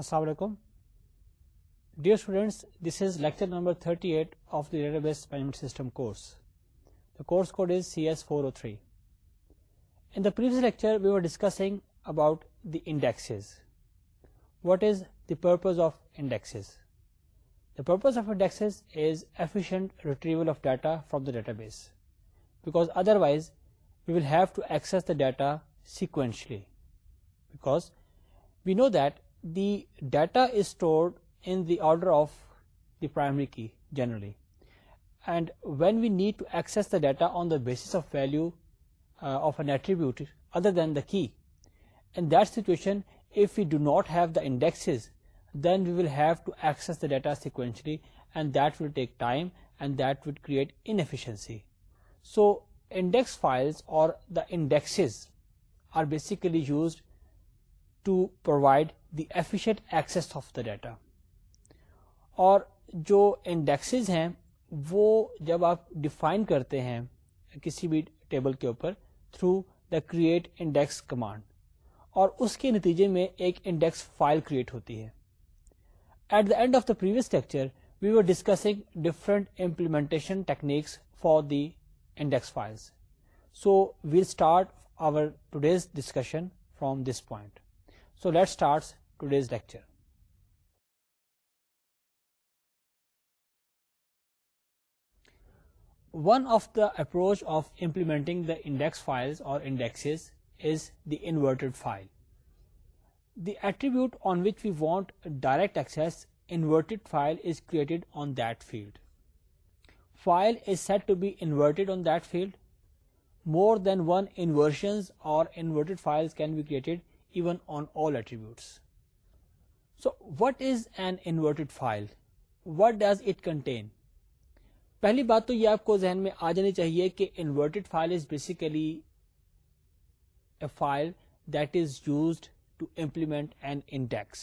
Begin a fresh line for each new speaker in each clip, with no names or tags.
Assalamualaikum. Dear students, this is lecture number 38 of the Database Management System course. The course code is CS403. In the previous lecture, we were discussing about the indexes. What is the purpose of indexes? The purpose of indexes is efficient retrieval of data from the database, because otherwise we will have to access the data sequentially, because we know that the data is stored in the order of the primary key generally, and when we need to access the data on the basis of value of an attribute other than the key, in that situation if we do not have the indexes, then we will have to access the data sequentially, and that will take time and that would create inefficiency. So index files or the indexes are basically used to provide the fast access of the data اور جو indexes ہیں وہ جب آپ define کرتے ہیں کسی بھی ٹیبل کے اوپر through the create index command اور اس کے نتیجے میں ایک انڈیکس فائل کریٹ ہوتی ہے at the end of the previous lecture we were discussing different implementation techniques for the index files so we'll start our today's discussion from this point so let's start today's lecture. One of the approach of implementing the index files or indexes is the inverted file. The attribute on which we want direct access, inverted file, is created on that field. File is said to be inverted on that field. More than one inversions or inverted files can be created even on all attributes. So what is an inverted file what does it contain پہلی بات تو یہ آپ کو ذہن میں آ جانی چاہیے کہ inverted file is basically file that is used to implement an index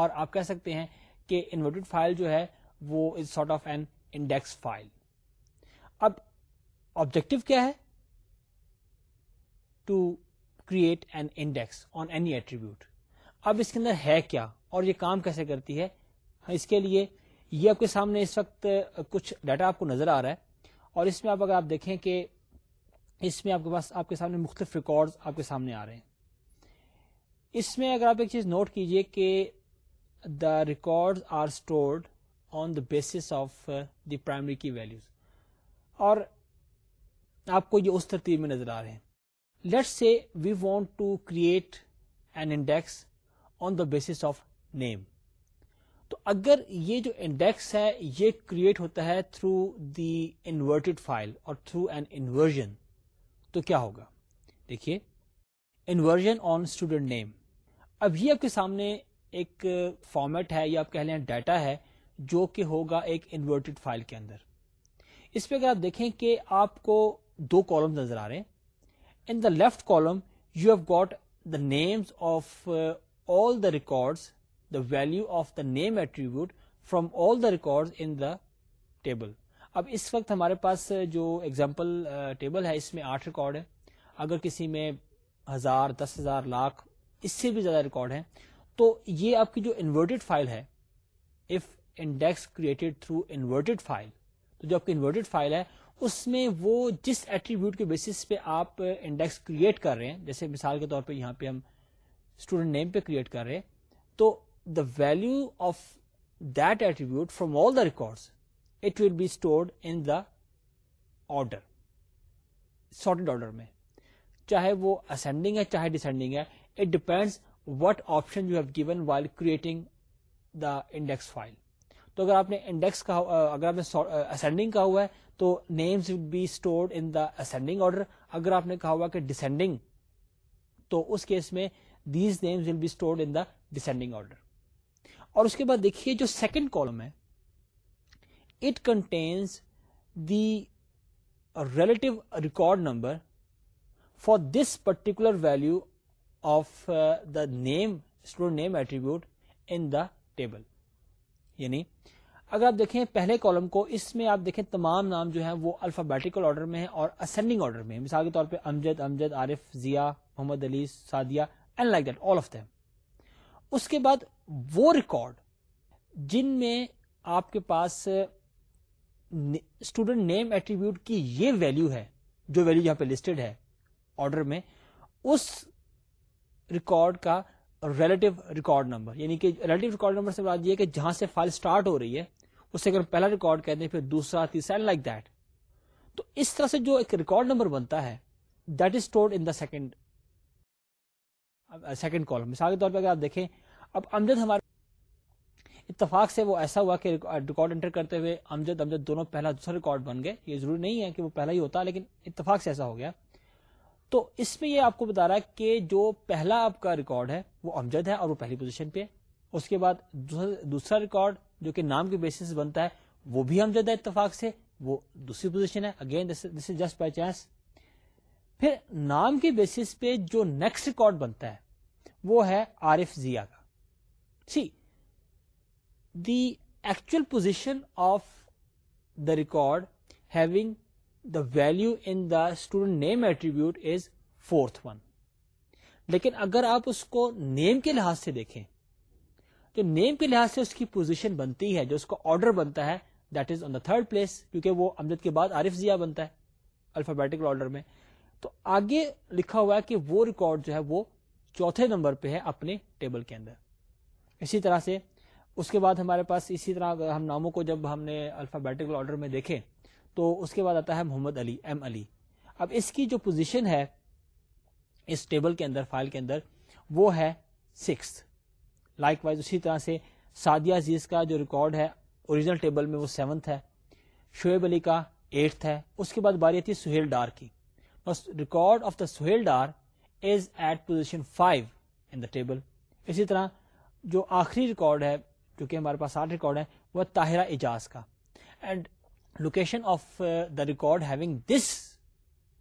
اور آپ کہہ سکتے ہیں کہ انورٹیڈ فائل جو ہے وہ is sort of an index file اب آبجیکٹو کیا ہے to create an index on any attribute اب اس کے اندر ہے کیا اور یہ کام کیسے کرتی ہے اس کے لیے یہ آپ کے سامنے اس وقت کچھ ڈیٹا آپ کو نظر آ رہا ہے اور اس میں آپ آپ آپ آپ اگر دیکھیں کہ اس میں کے کے پاس سامنے مختلف ریکارڈ نوٹ کیجئے کہ the record are stored on the basis of the primary key values اور آپ کو یہ اس ترتیب میں نظر آ رہے ہیں let's say we want to create an index on the basis of name تو اگر یہ جو انڈیکس ہے یہ کریٹ ہوتا ہے تھرو دی انورٹڈ فائل اور تھرو این انورژن تو کیا ہوگا دیکھیے انورژن آن اسٹوڈنٹ نیم اب یہ آپ کے سامنے ایک فارمیٹ ہے یا آپ کہہ لیں ڈیٹا ہے جو کہ ہوگا ایک انورٹیڈ فائل کے اندر اس پہ اگر آپ دیکھیں کہ آپ کو دو کالم نظر آ رہے ہیں in the left column you have got the names of all the records value of the name attribute from all the record in the table اب اس وقت ہمارے پاس جو ایگزامپل ٹیبل uh, ہے اس میں آٹھ ریکارڈ ہے اگر کسی میں ہزار دس ہزار لاکھ اس سے بھی زیادہ ریکارڈ ہیں تو یہ آپ کی جو انورٹیڈ فائل ہے if index created through inverted file تو جو آپ کی انورٹیڈ فائل ہے اس میں وہ جس ایٹریبیوٹ کے بیسس پہ آپ انڈیکس کریٹ کر رہے ہیں جیسے مثال کے طور پہ یہاں پہ ہم اسٹوڈنٹ نیم پہ کریٹ کر رہے ہیں تو the value of attribute from all the records it will be stored in the order sorted order میں چاہے وہ ascending ہے چاہے ڈسینڈنگ ہے it depends what option you have given while creating the index file تو اگر آپ نے انڈیکس کا اگر آپ نے اسینڈنگ کہا ہوا ہے تو names will be stored in the ascending order اگر آپ نے کہا ہوا کہ ڈسینڈنگ تو اس کیس میں these names will be stored in the descending order اور اس کے بعد دیکھیے جو سیکنڈ کالم ہے it contains the relative record number for this particular value of the name student name attribute in the table یعنی اگر آپ دیکھیں پہلے کالم کو اس میں آپ دیکھیں تمام نام جو ہے وہ الفابیٹیکل آرڈر میں ہے اور اسینڈنگ آرڈر میں مثال کے طور پہ Amjad Amjad Arif Zia Muhammad Ali Sadia and like that all of them اس کے بعد وہ ریکارڈ جن میں آپ کے پاس اسٹوڈنٹ نیم ایٹریبیوٹ کی یہ ویلو ہے جو ویلو یہاں پہ لسٹڈ ہے آرڈر میں اس ریکارڈ کا ریلیٹو ریکارڈ نمبر یعنی کہ ریلیٹو ریکارڈ نمبر سے بات یہ کہ جہاں سے فائل اسٹارٹ ہو رہی ہے اس سے اگر پہلا ریکارڈ کہتے ہیں پھر دوسرا تیسرا لائک دیٹ تو اس طرح سے جو ایک ریکارڈ نمبر بنتا ہے that is stored in the second second column مثال کے طور پہ اگر آپ دیکھیں اب امجد ہمارے اتفاق سے وہ ایسا ہوا کہ ریکارڈ انٹر کرتے ہوئے امجد امجد دونوں پہلا دوسرا ریکارڈ بن گئے یہ ضروری نہیں ہے کہ وہ پہلا ہی ہوتا لیکن اتفاق سے ایسا ہو گیا تو اس میں یہ آپ کو بتا رہا ہے کہ جو پہلا آپ کا ریکارڈ ہے وہ امجد ہے اور وہ پہلی پوزیشن پہ اس کے بعد دوسرا ریکارڈ جو کہ نام کے بیسس بنتا ہے وہ بھی امجد ہے اتفاق سے وہ دوسری پوزیشن ہے again this is just by chance پھر نام کے بیسس پہ جو نیکسٹ ریکارڈ بنتا ہے وہ ہے عارف ضیا زیا کا the actual position of the record having the value in the student name attribute is fourth one لیکن اگر آپ اس کو نیم کے لحاظ سے دیکھیں جو نیم کے لحاظ سے اس کی پوزیشن بنتی ہے جو اس کا آرڈر بنتا ہے that is on the third place کیونکہ وہ امجد کے بعد عارف ضیا بنتا ہے الفابیٹیکل آرڈر میں تو آگے لکھا ہوا ہے کہ وہ ریکارڈ جو ہے وہ چوتھے نمبر پہ ہے اپنے ٹیبل کے اندر اسی طرح سے اس کے بعد ہمارے پاس اسی طرح ہم ناموں کو جب ہم نے الفابیٹیکل آرڈر میں دیکھے تو اس کے بعد آتا ہے محمد علی ایم علی اب اس کی جو پوزیشن ہے اس ٹیبل کے اندر فائل کے اندر وہ ہے سکس لائک وائز اسی طرح سے عزیز کا جو ریکارڈ ہے اوریجنل ٹیبل میں وہ سیونتھ ہے شعیب علی کا ایٹھ ہے اس کے بعد باری آتی سہیل ڈار کی record of the Sohail Dar is at position five in the table اسی طرح جو آخری ریکارڈ ہے جو کہ ہمارے پاس آٹھ ریکارڈ ہے وہ طاہرہ اجاز کا end location of the record having this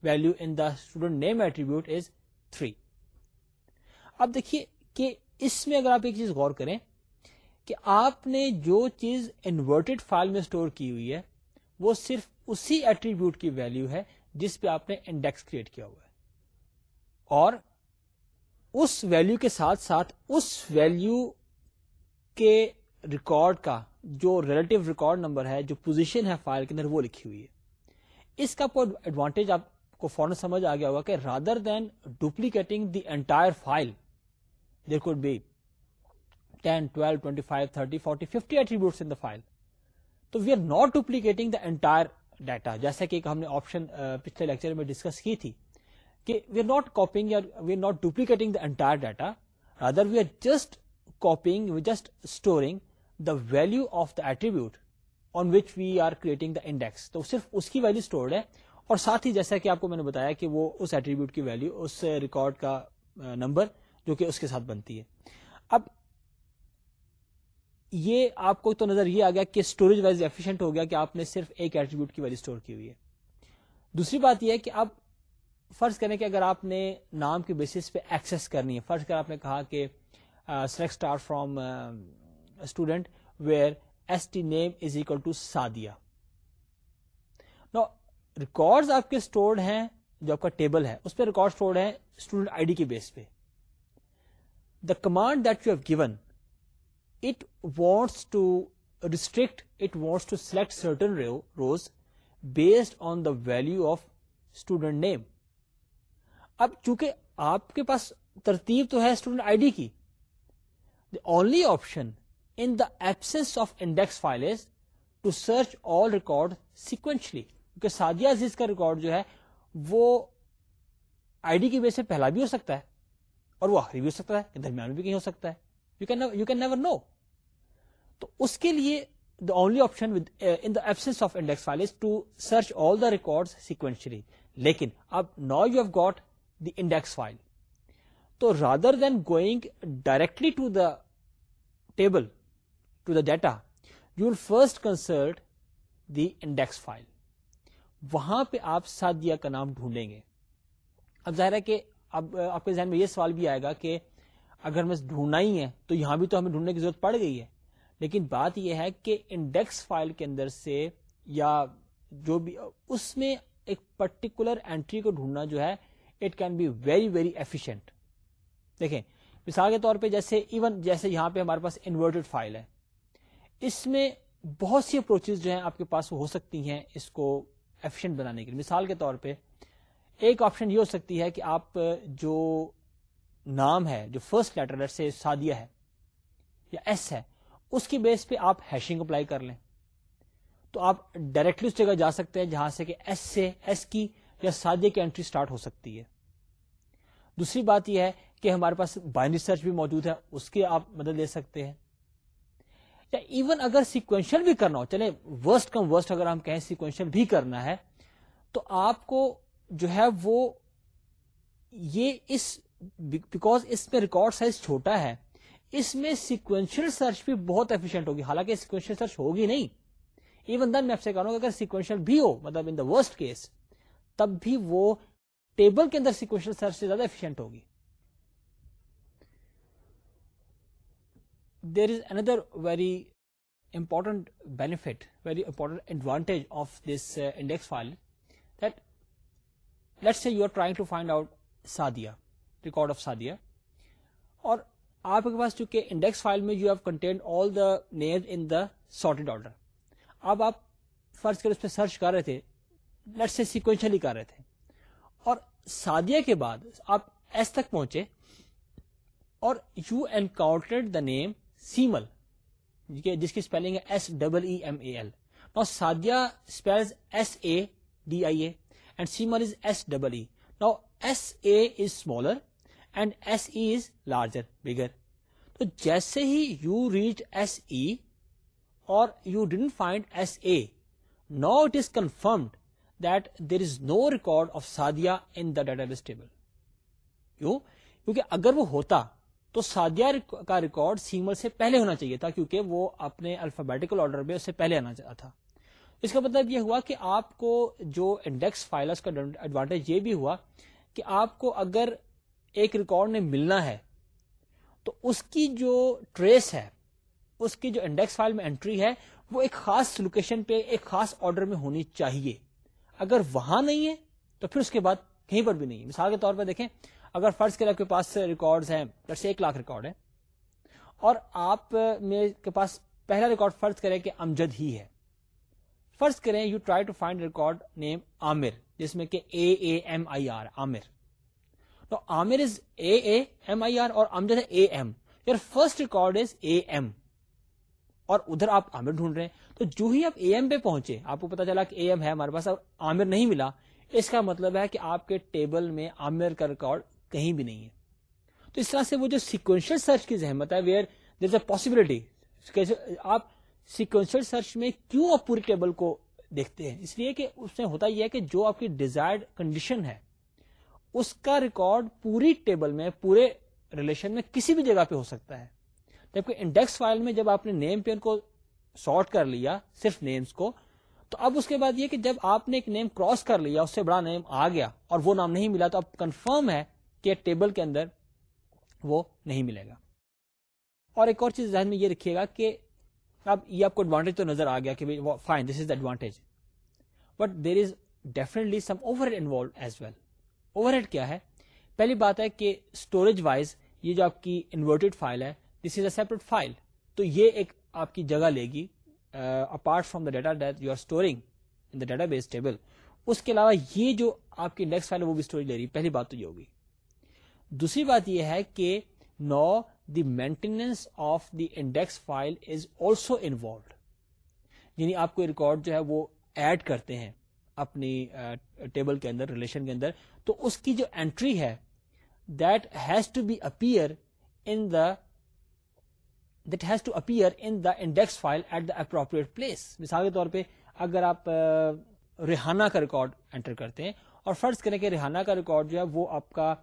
value in the student name attribute is three اب دیکھیے کہ اس میں اگر آپ ایک چیز غور کریں کہ آپ نے جو چیز انورٹیڈ فائل میں اسٹور کی ہوئی ہے وہ صرف اسی ایٹریبیوٹ کی ویلو ہے جس پہ آپ نے انڈیکس کریٹ کیا ہوا ہے اور اس ویلو کے ساتھ ساتھ اس ویلو کے ریکارڈ کا جو ریلیٹو ریکارڈ نمبر ہے جو پوزیشن ہے فائل کے اندر وہ لکھی ہوئی ہے اس کا کوئی ایڈوانٹیج آپ کو فوراً سمجھ آ گیا ہوگا کہ rather than duplicating the entire file there could be کوٹی forty fifty attribute in file so we are not duplicating the entire data جیسا کہ ہم نے آپشن پچھلے لیکچر میں ڈسکس کی تھی کہ we are not copying we are not duplicating the entire data rather we are just copying we just storing the value of the attribute on which we are creating the index تو صرف اس کی value stored ہے اور ساتھ ہی جیسا کہ آپ کو میں نے بتایا کہ وہ اس ایٹریبیوٹ کی ویلو اس ریکارڈ کا نمبر جو کہ اس کے ساتھ بنتی ہے اب یہ آپ کو تو نظر یہ آ گیا کہ اسٹوریج وائز ایفیشنٹ ہو گیا کہ آپ نے صرف ایک ایٹریبیوٹ کی ویلو اسٹور کی ہوئی ہے دوسری بات یہ ہے کہ اب فرض کریں کہ اگر آپ نے نام کی بیسس پہ ایکسس کرنی ہے فرض کر آپ نے کہا کہ select star from student where S T name is equal to Sadia نا ریکارڈ آپ کے اسٹورڈ ہیں جو آپ کا ٹیبل ہے اس پہ ریکارڈ اسٹورڈ ہیں اسٹوڈنٹ آئی ڈی کی بیس پہ the command that you have given it wants to restrict it wants to select certain rows based on the value of student name اب چونکہ آپ کے پاس ترتیب تو ہے اسٹوڈنٹ آئی ڈی کی the only option in the absence of index is to search all record sequentially کیونکہ سادیا عزیز کا ریکارڈ جو ہے وہ آئی ڈی کی وجہ سے پہلا بھی ہو سکتا ہے اور وہ آخری بھی ہو سکتا ہے درمیان بھی کہیں ہو سکتا ہے یو کین نیور نو تو اس کے لیے the only option in the absence of index is to search all the record sequentially لیکن اب you have got index file so rather than going directly to the table to the data will first consult the index file وہاں پہ آپ سادیا کا نام ڈھونڈیں گے اب ظاہر ہے کہ اب آپ کے ذہن میں یہ سوال بھی آئے گا کہ اگر ہمیں ڈھونڈنا ہی ہے تو یہاں بھی تو ہمیں ڈھونڈنے کی ضرورت پڑ گئی ہے لیکن بات یہ ہے کہ انڈیکس فائل کے اندر سے یا جو بھی اس میں ایک پرٹیکولر اینٹری کو ڈھونڈنا جو ہے it can be very very efficient دیکھیں مثال کے طور پہ جیسے ایون جیسے یہاں پہ ہمارے پاس انورٹڈ فائل ہے اس میں بہت سی اپروچز جو ہیں آپ کے پاس ہو سکتی ہیں اس کو ایفیشینٹ بنانے کے مثال کے طور پہ ایک آپشن یہ ہو سکتی ہے کہ آپ جو نام ہے جو فرسٹ لیٹر سے ہے ہے یا ایس اس کی بیس پہ آپ ہیشنگ اپلائی کر لیں تو آپ ڈائریکٹلی اس جگہ جا سکتے ہیں جہاں سے کہ ایس ایس سے کی کی یا انٹری سٹارٹ ہو سکتی ہے دوسری بات یہ ہے کہ ہمارے پاس بائنری سرچ بھی موجود ہے اس کی آپ مدد لے سکتے ہیں یا ایون اگر سیکوینشل بھی کرنا ہو چلے ورسٹ کم ورسٹ اگر ہم کہیں سیکوینشل بھی کرنا ہے تو آپ کو جو ہے وہ یہ اس بیکاز اس میں ریکارڈ سائز چھوٹا ہے اس میں سیکوینشل سرچ بھی بہت ایفیشنٹ ہوگی حالانکہ سیکوینشل سرچ ہوگی نہیں ایون دن میں آپ سے کہہ رہا ہوں کہ اگر سیکوینشل بھی ہو مطلب ان دا ورسٹ کیس تب بھی وہ ٹیبل کے اندر سیکوینشل سرچ سے زیادہ افیشئنٹ ہوگی there is another very important benefit very important advantage of this index file let's see you are trying to find out Sadia record of Sadia اور آپ کے پاس چونکہ انڈیکس فائل میں you have content all the names the sorted order اب آپ فرض کر اس پہ سرچ کر رہے تھے لیٹ سے سیکوینشلی کر رہے تھے اور سادیا کے بعد آپ ایس تک پہنچے اور یو اینکاؤنٹرڈ دا نیم سیمل جس کی اسپیلنگ ہے S double E M A L نا Sadia spell S A D I A and Seemal is S double E S A is smaller and S E is larger bigger تو جیسے ہی you reach S E اور you don't find S A نا it is confirmed اگر وہ ہوتا تو سادیا کا ریکارڈ سیمل سے پہلے ہونا چاہیے تھا کیونکہ وہ اپنے الفابیٹیکل آرڈر میں اس سے پہلے آنا چاہتا تھا اس کا مطلب یہ ہوا کہ آپ کو جو انڈیکس فائلس کا ایڈوانٹیج یہ بھی ہوا کہ آپ کو اگر ایک ریکارڈ نے ملنا ہے تو اس کی جو ٹریس ہے اس کی جو انڈیکس فائل میں انٹری ہے وہ ایک خاص لوکیشن پہ ایک خاص آرڈر میں ہونی چاہیے اگر وہاں نہیں ہے تو پھر اس کے بعد کہیں پر بھی نہیں ہے مثال کے طور پر دیکھیں اگر فرض کریں آپ کے پاس ریکارڈز ہیں جیسے ایک لاکھ ریکارڈ ہے اور آپ کے پاس پہلا ریکارڈ فرض کریں کہ امجد ہی ہے فرض کریں you try to find record name Amir جس میں کہ اے اے ایم آئی آر عامر تو عامر از اے اے ایم آئی آر اور امجد ہے A M your first record is A M اور ادھر آپ عامر ڈھونڈ رہے ہیں تو جو ہی آپ اے ایم پہ پہنچے آپ کو پتا چلا کہ اے ایم ہے ہمارے پاس عامر نہیں ملا اس کا مطلب ہے کہ آپ کے ٹیبل میں عامر کا ریکارڈ کہیں بھی نہیں ہے تو اس طرح سے وہ جو سیکوینشل سرچ کی زحمت ہے ویئر اے پاسبلٹی آپ سیکوینشل سرچ میں کیوں آپ پوری ٹیبل کو دیکھتے ہیں اس لیے کہ اس میں ہوتا یہ ہے کہ جو آپ کی ڈیزائر کنڈیشن ہے اس کا ریکارڈ پوری ٹیبل میں پورے ریلیشن میں کسی بھی جگہ پہ ہو سکتا ہے جبکہ انڈیکس فائل میں جب آپ نے نیم ان کو سارٹ کر لیا صرف نیمز کو تو اب اس کے بعد یہ کہ جب آپ نے ایک نیم کراس کر لیا اس سے بڑا نیم آ گیا اور وہ نام نہیں ملا تو اب کنفرم ہے کہ ٹیبل کے اندر وہ نہیں ملے گا اور ایک اور چیز ذہن میں یہ رکھیے گا کہ اب یہ آپ کو ایڈوانٹیج تو نظر آ گیا کہ fine this is advantage but there is definitely some overhead involve as well overhead کیا ہے پہلی بات ہے کہ اسٹوریج وائز یہ جو آپ کی انورٹیڈ فائل ہے دس از اے سیپریٹ فائل تو یہ ایک آپ کی جگہ لے گی apart from the data that you are storing in the database table اس کے علاوہ یہ جو آپ کی انڈیکس فائل ہے وہ بھی لے رہی پہلی بات تو یہ ہوگی دوسری بات یہ ہے کہ now the maintenance of the index file is also involved یعنی آپ کو ریکارڈ جو ہے وہ ایڈ کرتے ہیں اپنی ٹیبل uh, کے اندر ریلیشن کے اندر تو اس کی جو انٹری ہے that has to be appear in the that has to appear in the index file at the appropriate place مثال کے طور پہ اگر آپ ریحانہ کا ریکارڈ انٹر کرتے ہیں اور فرض کریں کہ ریحانہ کا ریکارڈ جو ہے وہ آپ کا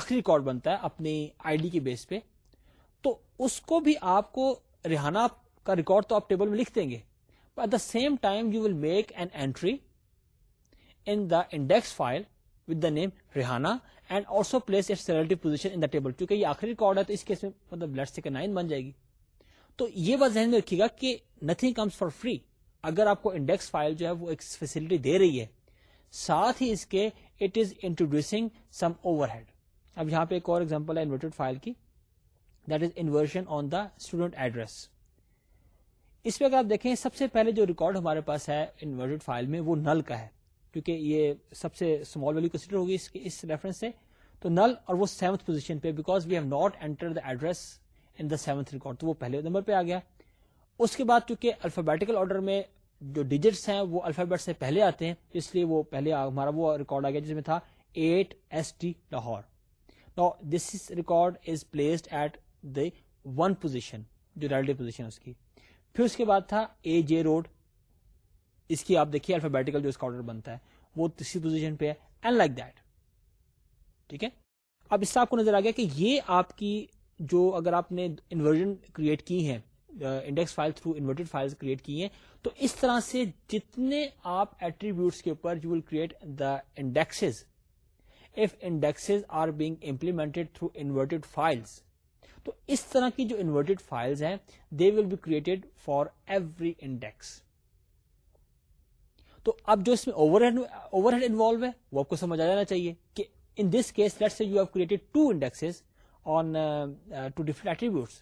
آخری ریکارڈ بنتا ہے اپنی آئی ڈی بیس پہ تو اس کو بھی آپ کو ریحانہ کا ریکارڈ تو آپ ٹیبل میں لکھ دیں گے at the same time you will make an entry in the index file with the name Rehana and also place its relative position in the table کیونکہ یہ آخری ریکارڈ ہے تو اس کے مطلب نائن بن جائے گی تو یہ بات ذہن میں رکھیے گا کہ نتھنگ کمس فار فری اگر آپ کو انڈیکس فائل جو ہے وہ ایک فیسلٹی دے رہی ہے ساتھ ہی اس کے it is introducing some overhead اب یہاں پہ ایک اور ایگزامپل ہے فائل کی that is on the student address اس پہ اگر آپ دیکھیں سب سے پہلے جو ریکارڈ ہمارے پاس ہے فائل میں وہ نل کا ہے کیونکہ یہ سب سے اسمال ویلو کنسیڈر ہوگی اس, ریفرنس سے تو نل اور وہ سیونتھ پوزیشن پہ because we have not enter the address in the seventh record تو وہ پہلے نمبر پہ آ گیا اس کے بعد چونکہ الفابیٹیکل آرڈر میں جو ڈیجٹس ہیں وہ الفابیٹ سے پہلے آتے ہیں اس لیے وہ پہلے ہمارا وہ ریکارڈ آ گیا جس میں تھا at S T Lahore this record is placed at the one position جو ریلڈی پوزیشن اس کی پھر اس کے بعد تھا اے جے روڈ اس کی آپ دیکھیے الفابیٹیکل جو اس کا آرڈر بنتا ہے وہ تیسری پوزیشن پہ ہے اینڈ لائک دیٹ ٹھیک ہے اب اس سے آپ کو نظر آ گیا کہ یہ آپ کی جو اگر آپ نے انورژن کریٹ کی ہیں index file through inverted file create کی ہیں تو اس طرح سے جتنے آپ ایٹریبیوٹس کے اوپر you will create the index of index are being implemented through inverted files تو اس طرح کی جو انورٹیڈ فائلز ہیں they will be created for every index تو اب جو اس میں اوور ہیڈ انوالو ہے وہ آپ کو سمجھ آ جانا چاہیے کہ ان دس کیس لیٹ سے you have created two index on two different attributes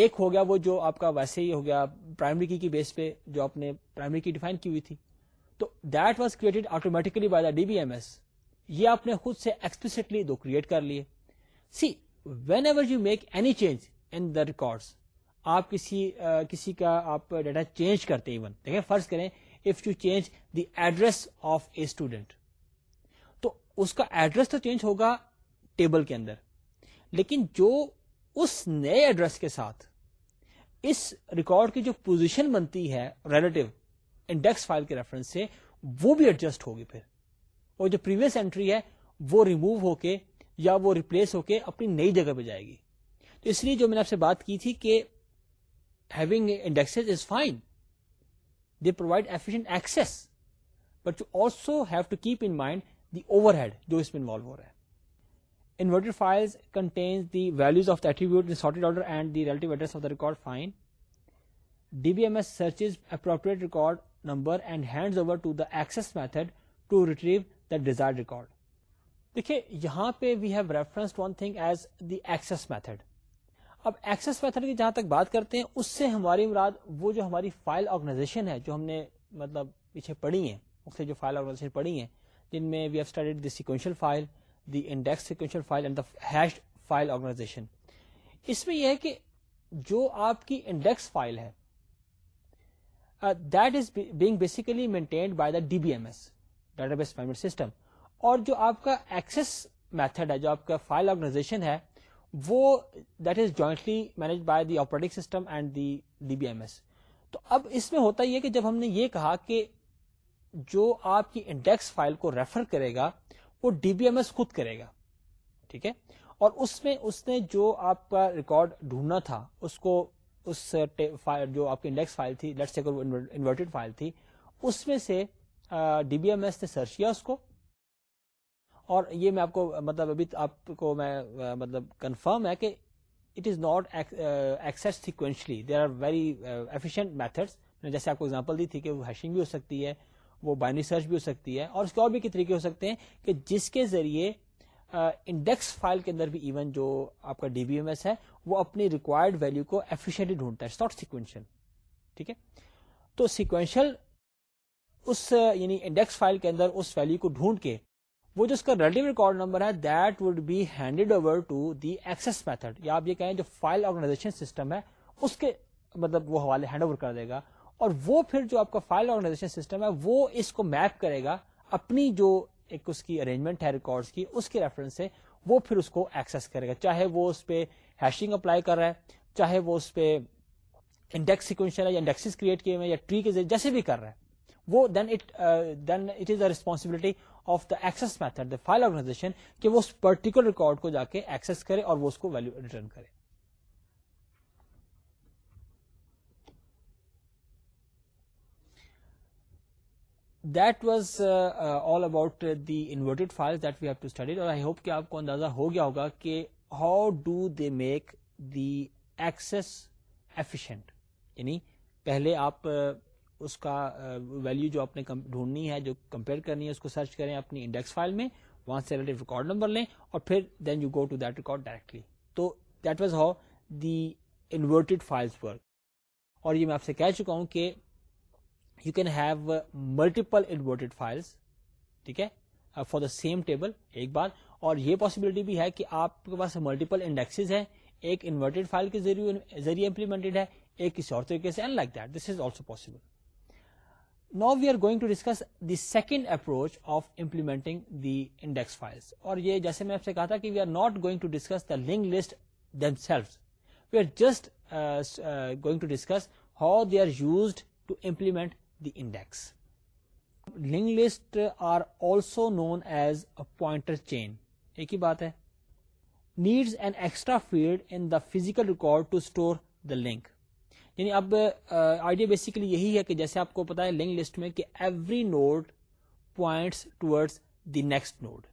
ایک ہو گیا وہ جو آپ کا ویسے ہی ہو گیا پرائمری کی کی بیس پہ جو آپ نے پرائمری کی کی ڈیفائن ہوئی تھی تو that was created automatically by the D B M S یہ آپ نے خود سے ایکسپلسٹلی دو کریٹ کر لیے see whenever you make any change in the record آپ کسی uh, کسی کا آپ ڈیٹا چینج کرتے ایون دیکھیں فرض کریں if you change the address of a student تو اس کا ایڈریس تو چینج ہوگا ٹیبل کے اندر لیکن جو اس نئے ایڈریس کے ساتھ اس ریکارڈ کی جو پوزیشن بنتی ہے ریلیٹو انڈیکس فائل کے ریفرنس سے وہ بھی ایڈجسٹ ہوگی پھر اور جو پریویس انٹری ہے وہ ریموو ہو کے یا وہ ریپلیس ہو کے اپنی نئی جگہ پہ جائے گی تو اس لیے جو میں نے آپ سے بات کی تھی کہ having index is fine they provide efficient access but you also have to keep in mind the overhead جو اس میں انوالو ہو رہا ہے inverter file contains the values of the attribute and the relative address of the record find D B M S search is appropriate record number and hand over to the access method to retrieve the desire record دیکھیے یہاں پہ we have reference one thing as the access method اب access method کی جہاں تک بات کرتے ہیں اس سے ہماری مراد وہ جو ہماری فائل آرگنائزیشن ہے جو ہم نے مطلب پیچھے پڑھی ہیں مختلف جو فائل آرگنائزیشن پڑھی ہیں جن میں we have studied the sequential file the index sequential file and hash file organization اس میں یہ ہے کہ جو آپ کی انڈیکس فائل ہے that is being basically maintained by the D B M S database management system اور جو آپ کا ایکسس میتھڈ ہے جو آپ کا فائل آرگنائزیشن ہے وہ that is jointly manage by the operating system and the D B M S تو اب اس میں ہوتا یہ کہ جب ہم نے یہ کہا کہ جو آپ کی انڈیکس فائل کو ریفر کرے گا وہ ڈی بی ایم ایس خود کرے گا ٹھیک ہے اور اس میں اس نے جو آپ کا ریکارڈ ڈھونڈنا تھا اس کو اس جو آپ کی انڈیکس فائل تھی let's say your inverted file تھی اس میں سے ڈی بی ایم ایس نے سرچ کیا اس کو اور یہ میں آپ کو مطلب ابھی آپ کو میں مطلب کنفرم ہے کہ it is not access sequentially there are very efficient methods میں جیسے آپ کو ایگزامپل دی تھی کہ وہ ہیشنگ بھی ہو سکتی ہے وہ بائنری سرچ بھی ہو سکتی ہے اور اس کے اور بھی کئی طریقے ہو سکتے ہیں کہ جس کے ذریعے انڈیکس فائل کے اندر بھی ایون جو آپ کا ڈی بی ایم ایس ہے وہ اپنی ریکوائرڈ ویلو کو ایفیشنٹلی ڈھونڈتا ہے سیکوینشل ٹھیک ہے تو سیکوینشل اس یعنی انڈیکس فائل کے اندر اس ویلو کو ڈھونڈ کے وہ جو اس کا ریلیٹو ریکارڈ نمبر ہے that would be over to the method یا آپ یہ کہیں جو فائل آرگنائزیشن سسٹم ہے اس کے مطلب وہ حوالے ہینڈ اوور کر دے گا اور وہ پھر جو آپ کا فائل آرگنائزیشن سسٹم ہے وہ اس کو میپ کرے گا اپنی جو ایک اس کی ارینجمنٹ ہے ریکارڈ کی اس کے ریفرنس سے وہ پھر اس کو ایکسس کرے گا چاہے وہ اس پہ ہیشنگ اپلائی کر رہا ہے چاہے وہ اس پہ انڈیکس سیکوینشن یا انڈیکس کریٹ کیے ہوئے یا ٹری کے جیسے بھی کر رہا ہے وہ then then it it is responsibility of the access method the file organization کہ وہ اس پرٹیکولر ریکارڈ کو جا کے ایکسس کرے اور وہ اس کو ویلو ریٹرن کرے inverted we have to study I hope کہ آپ کو اندازہ ہو گیا ہوگا کہ how do they make the access efficient یعنی پہلے آپ uh, اس کا ویلیو uh, جو آپ نے ڈھونڈنی ہے جو کمپیئر کرنی ہے اس کو سرچ کریں اپنی انڈیکس فائل میں وہاں سے ریلیٹو ریکارڈ نمبر لیں اور پھر then you go to that record directly تو that was how the inverted files work اور یہ میں آپ سے کہہ چکا ہوں کہ you can have multiple inverted files ٹھیک ہے فور دا سیم ٹیبل ایک بار اور یہ پاسبلٹی بھی ہے کہ آپ کے پاس ملٹیپل انڈیکس ہے ایک انورٹیڈ فائل کے ذریعے امپلیمنٹڈ ہے ایک کسی اور طریقے سے in like that this is also possible now we are going to discuss the second approach of implementing the index files اور یہ جیسے میں آپ سے کہا تھا کہ we are not going to discuss the link list just going to discuss how they are used to implement index link list are also known as chain ایک ہی بات ہے need and extra field in the physical record to store the link یعنی اب idea uh, basically یہی ہے کہ جیسے آپ کو پتا ہے لنک لسٹ میں کہ ایوری نوڈ پوائنٹس ٹوڈ دی نیکسٹ نوڈ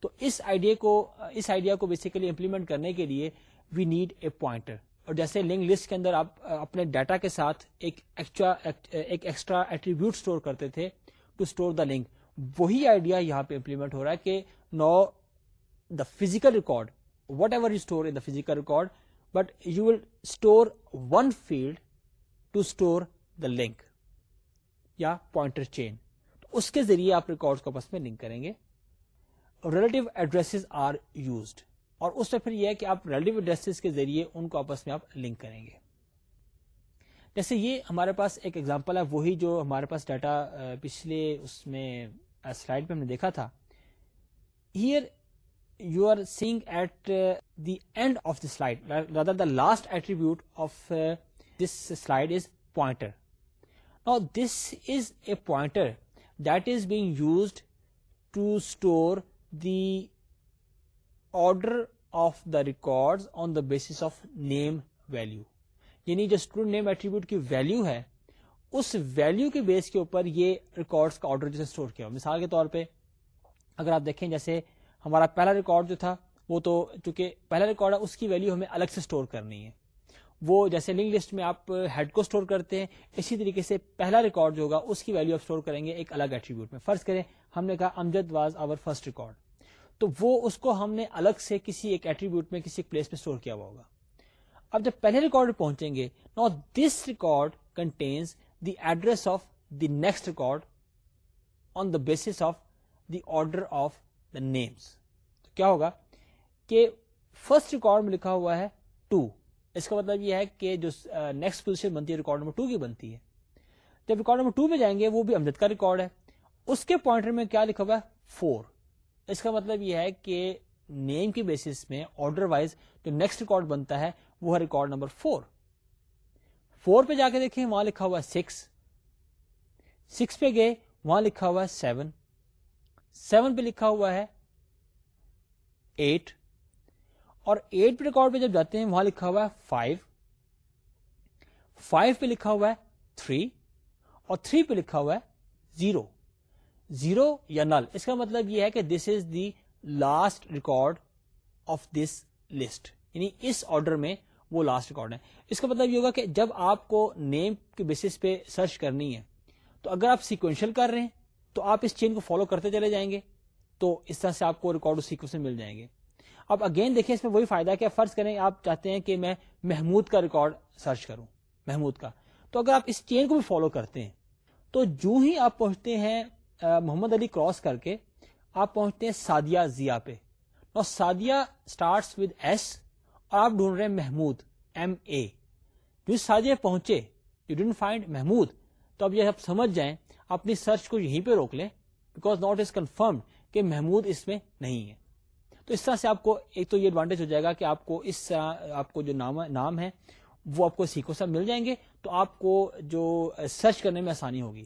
تو اس آئیڈیا کو اس آئیڈیا کو بیسیکلی امپلیمنٹ کرنے کے لیے وی نیڈ اے پوائنٹر اور جیسے لنک لسٹ کے اندر آپ اپنے ڈیٹا کے ساتھ ایک ایکسٹرا ایٹریبیوٹ اسٹور کرتے تھے ٹو اسٹور دا لنک وہی آئیڈیا یہاں پہ امپلیمنٹ ہو رہا ہے کہ now the physical record whatever you store in the physical record but you will store one field to store the link یا پوائنٹر چین اس کے ذریعے آپ ریکارڈ کو پس میں لنک کریں گے ریلیٹو ایڈریس آر یوزڈ اور اس میں پھر یہ کہ آپ ریلیٹو ڈسٹرس کے ذریعے ان کو آپس میں آپ لنک کریں گے جیسے یہ ہمارے پاس ایک ایگزامپل ہے وہی جو ہمارے پاس ڈیٹا پچھلے اس میں سلائڈ ہم نے دیکھا تھا here you are at the end of the slide rather the last attribute of this slide is pointer this is a pointer that is being used to store the order of the record on the basis of name value یعنی جو student name attribute کی value ہے اس value کے بیس کے اوپر یہ record کا آرڈر اسٹور کیا ہو مثال کے طور پہ اگر آپ دیکھیں جیسے ہمارا پہلا ریکارڈ جو تھا وہ تو چونکہ پہلا ریکارڈ ہے اس کی ویلو ہمیں الگ سے اسٹور کرنی ہے وہ جیسے لنک لسٹ میں آپ ہیڈ کو اسٹور کرتے ہیں اسی طریقے سے پہلا ریکارڈ جو ہوگا اس کی ویلو آپ اسٹور کریں گے ایک الگ ایٹریبیوٹ میں فرض کریں ہم نے کہا Amjad was our first record تو وہ اس کو ہم نے الگ سے کسی ایک ایٹریبیوٹ میں کسی ایک پلیس میں اسٹور کیا ہوا ہوگا اب جب پہلے ریکارڈ پہنچیں گے نا this record contains the address of the next record on the base of the order of the names تو کیا ہوگا کہ فرسٹ ریکارڈ میں لکھا ہوا ہے ٹو اس کا مطلب یہ ہے کہ جو نیکسٹ پوزیشن بنتی ہے ریکارڈ نمبر ٹو کی بنتی ہے جب ریکارڈ نمبر ٹو میں جائیں گے وہ بھی امجد کا ریکارڈ ہے اس کے پوائنٹر میں کیا لکھا ہوا ہے فور اس کا مطلب یہ ہے کہ نیم کی بیسس میں آرڈر وائز جو نیکسٹ ریکارڈ بنتا ہے وہ ہے ریکارڈ نمبر فور فور پہ جا کے دیکھیں وہاں لکھا ہوا ہے سکس سکس پہ گئے وہاں لکھا ہوا ہے سیون سیون پہ لکھا ہوا ہے ایٹ اور ایٹ پہ ریکارڈ پہ جب جاتے ہیں وہاں لکھا ہوا ہے فائیو فائیو پہ لکھا ہوا ہے تھری اور تھری پہ لکھا ہوا ہے زیرو زیرو یا نل اس کا مطلب یہ ہے کہ this is the last record of this list یعنی اس آرڈر میں وہ لاسٹ ریکارڈ ہے اس کا مطلب یہ ہوگا کہ جب آپ کو نیم کے بیسس پہ سرچ کرنی ہے تو اگر آپ سیکوینشل کر رہے ہیں تو آپ اس چین کو فالو کرتے چلے جائیں گے تو اس طرح سے آپ کو ریکارڈ سیکوینس میں مل جائیں گے اب اگین دیکھیں اس میں وہی فائدہ کہ فرض کریں آپ چاہتے ہیں کہ میں محمود کا ریکارڈ سرچ کروں محمود کا تو اگر آپ اس چین کو بھی فالو کرتے ہیں تو جو ہی آپ پہنچتے ہیں محمد علی کراس کر کے آپ پہنچتے ہیں سادیا زیا پہ اور اور ود ایس آپ ڈھونڈ رہے ہیں محمود ایم اے جو سادیا پہنچے یو ڈنٹ فائنڈ محمود تو اب یہ آپ سمجھ جائیں اپنی سرچ کو یہیں پہ روک لیں بیکاز ناٹ از کنفرم کہ محمود اس میں نہیں ہے تو اس طرح سے آپ کو ایک تو یہ ایڈوانٹیج ہو جائے گا کہ آپ کو اس طرح آپ کو جو نام نام ہے وہ آپ کو سیکھو سب مل جائیں گے تو آپ کو جو سرچ کرنے میں آسانی ہوگی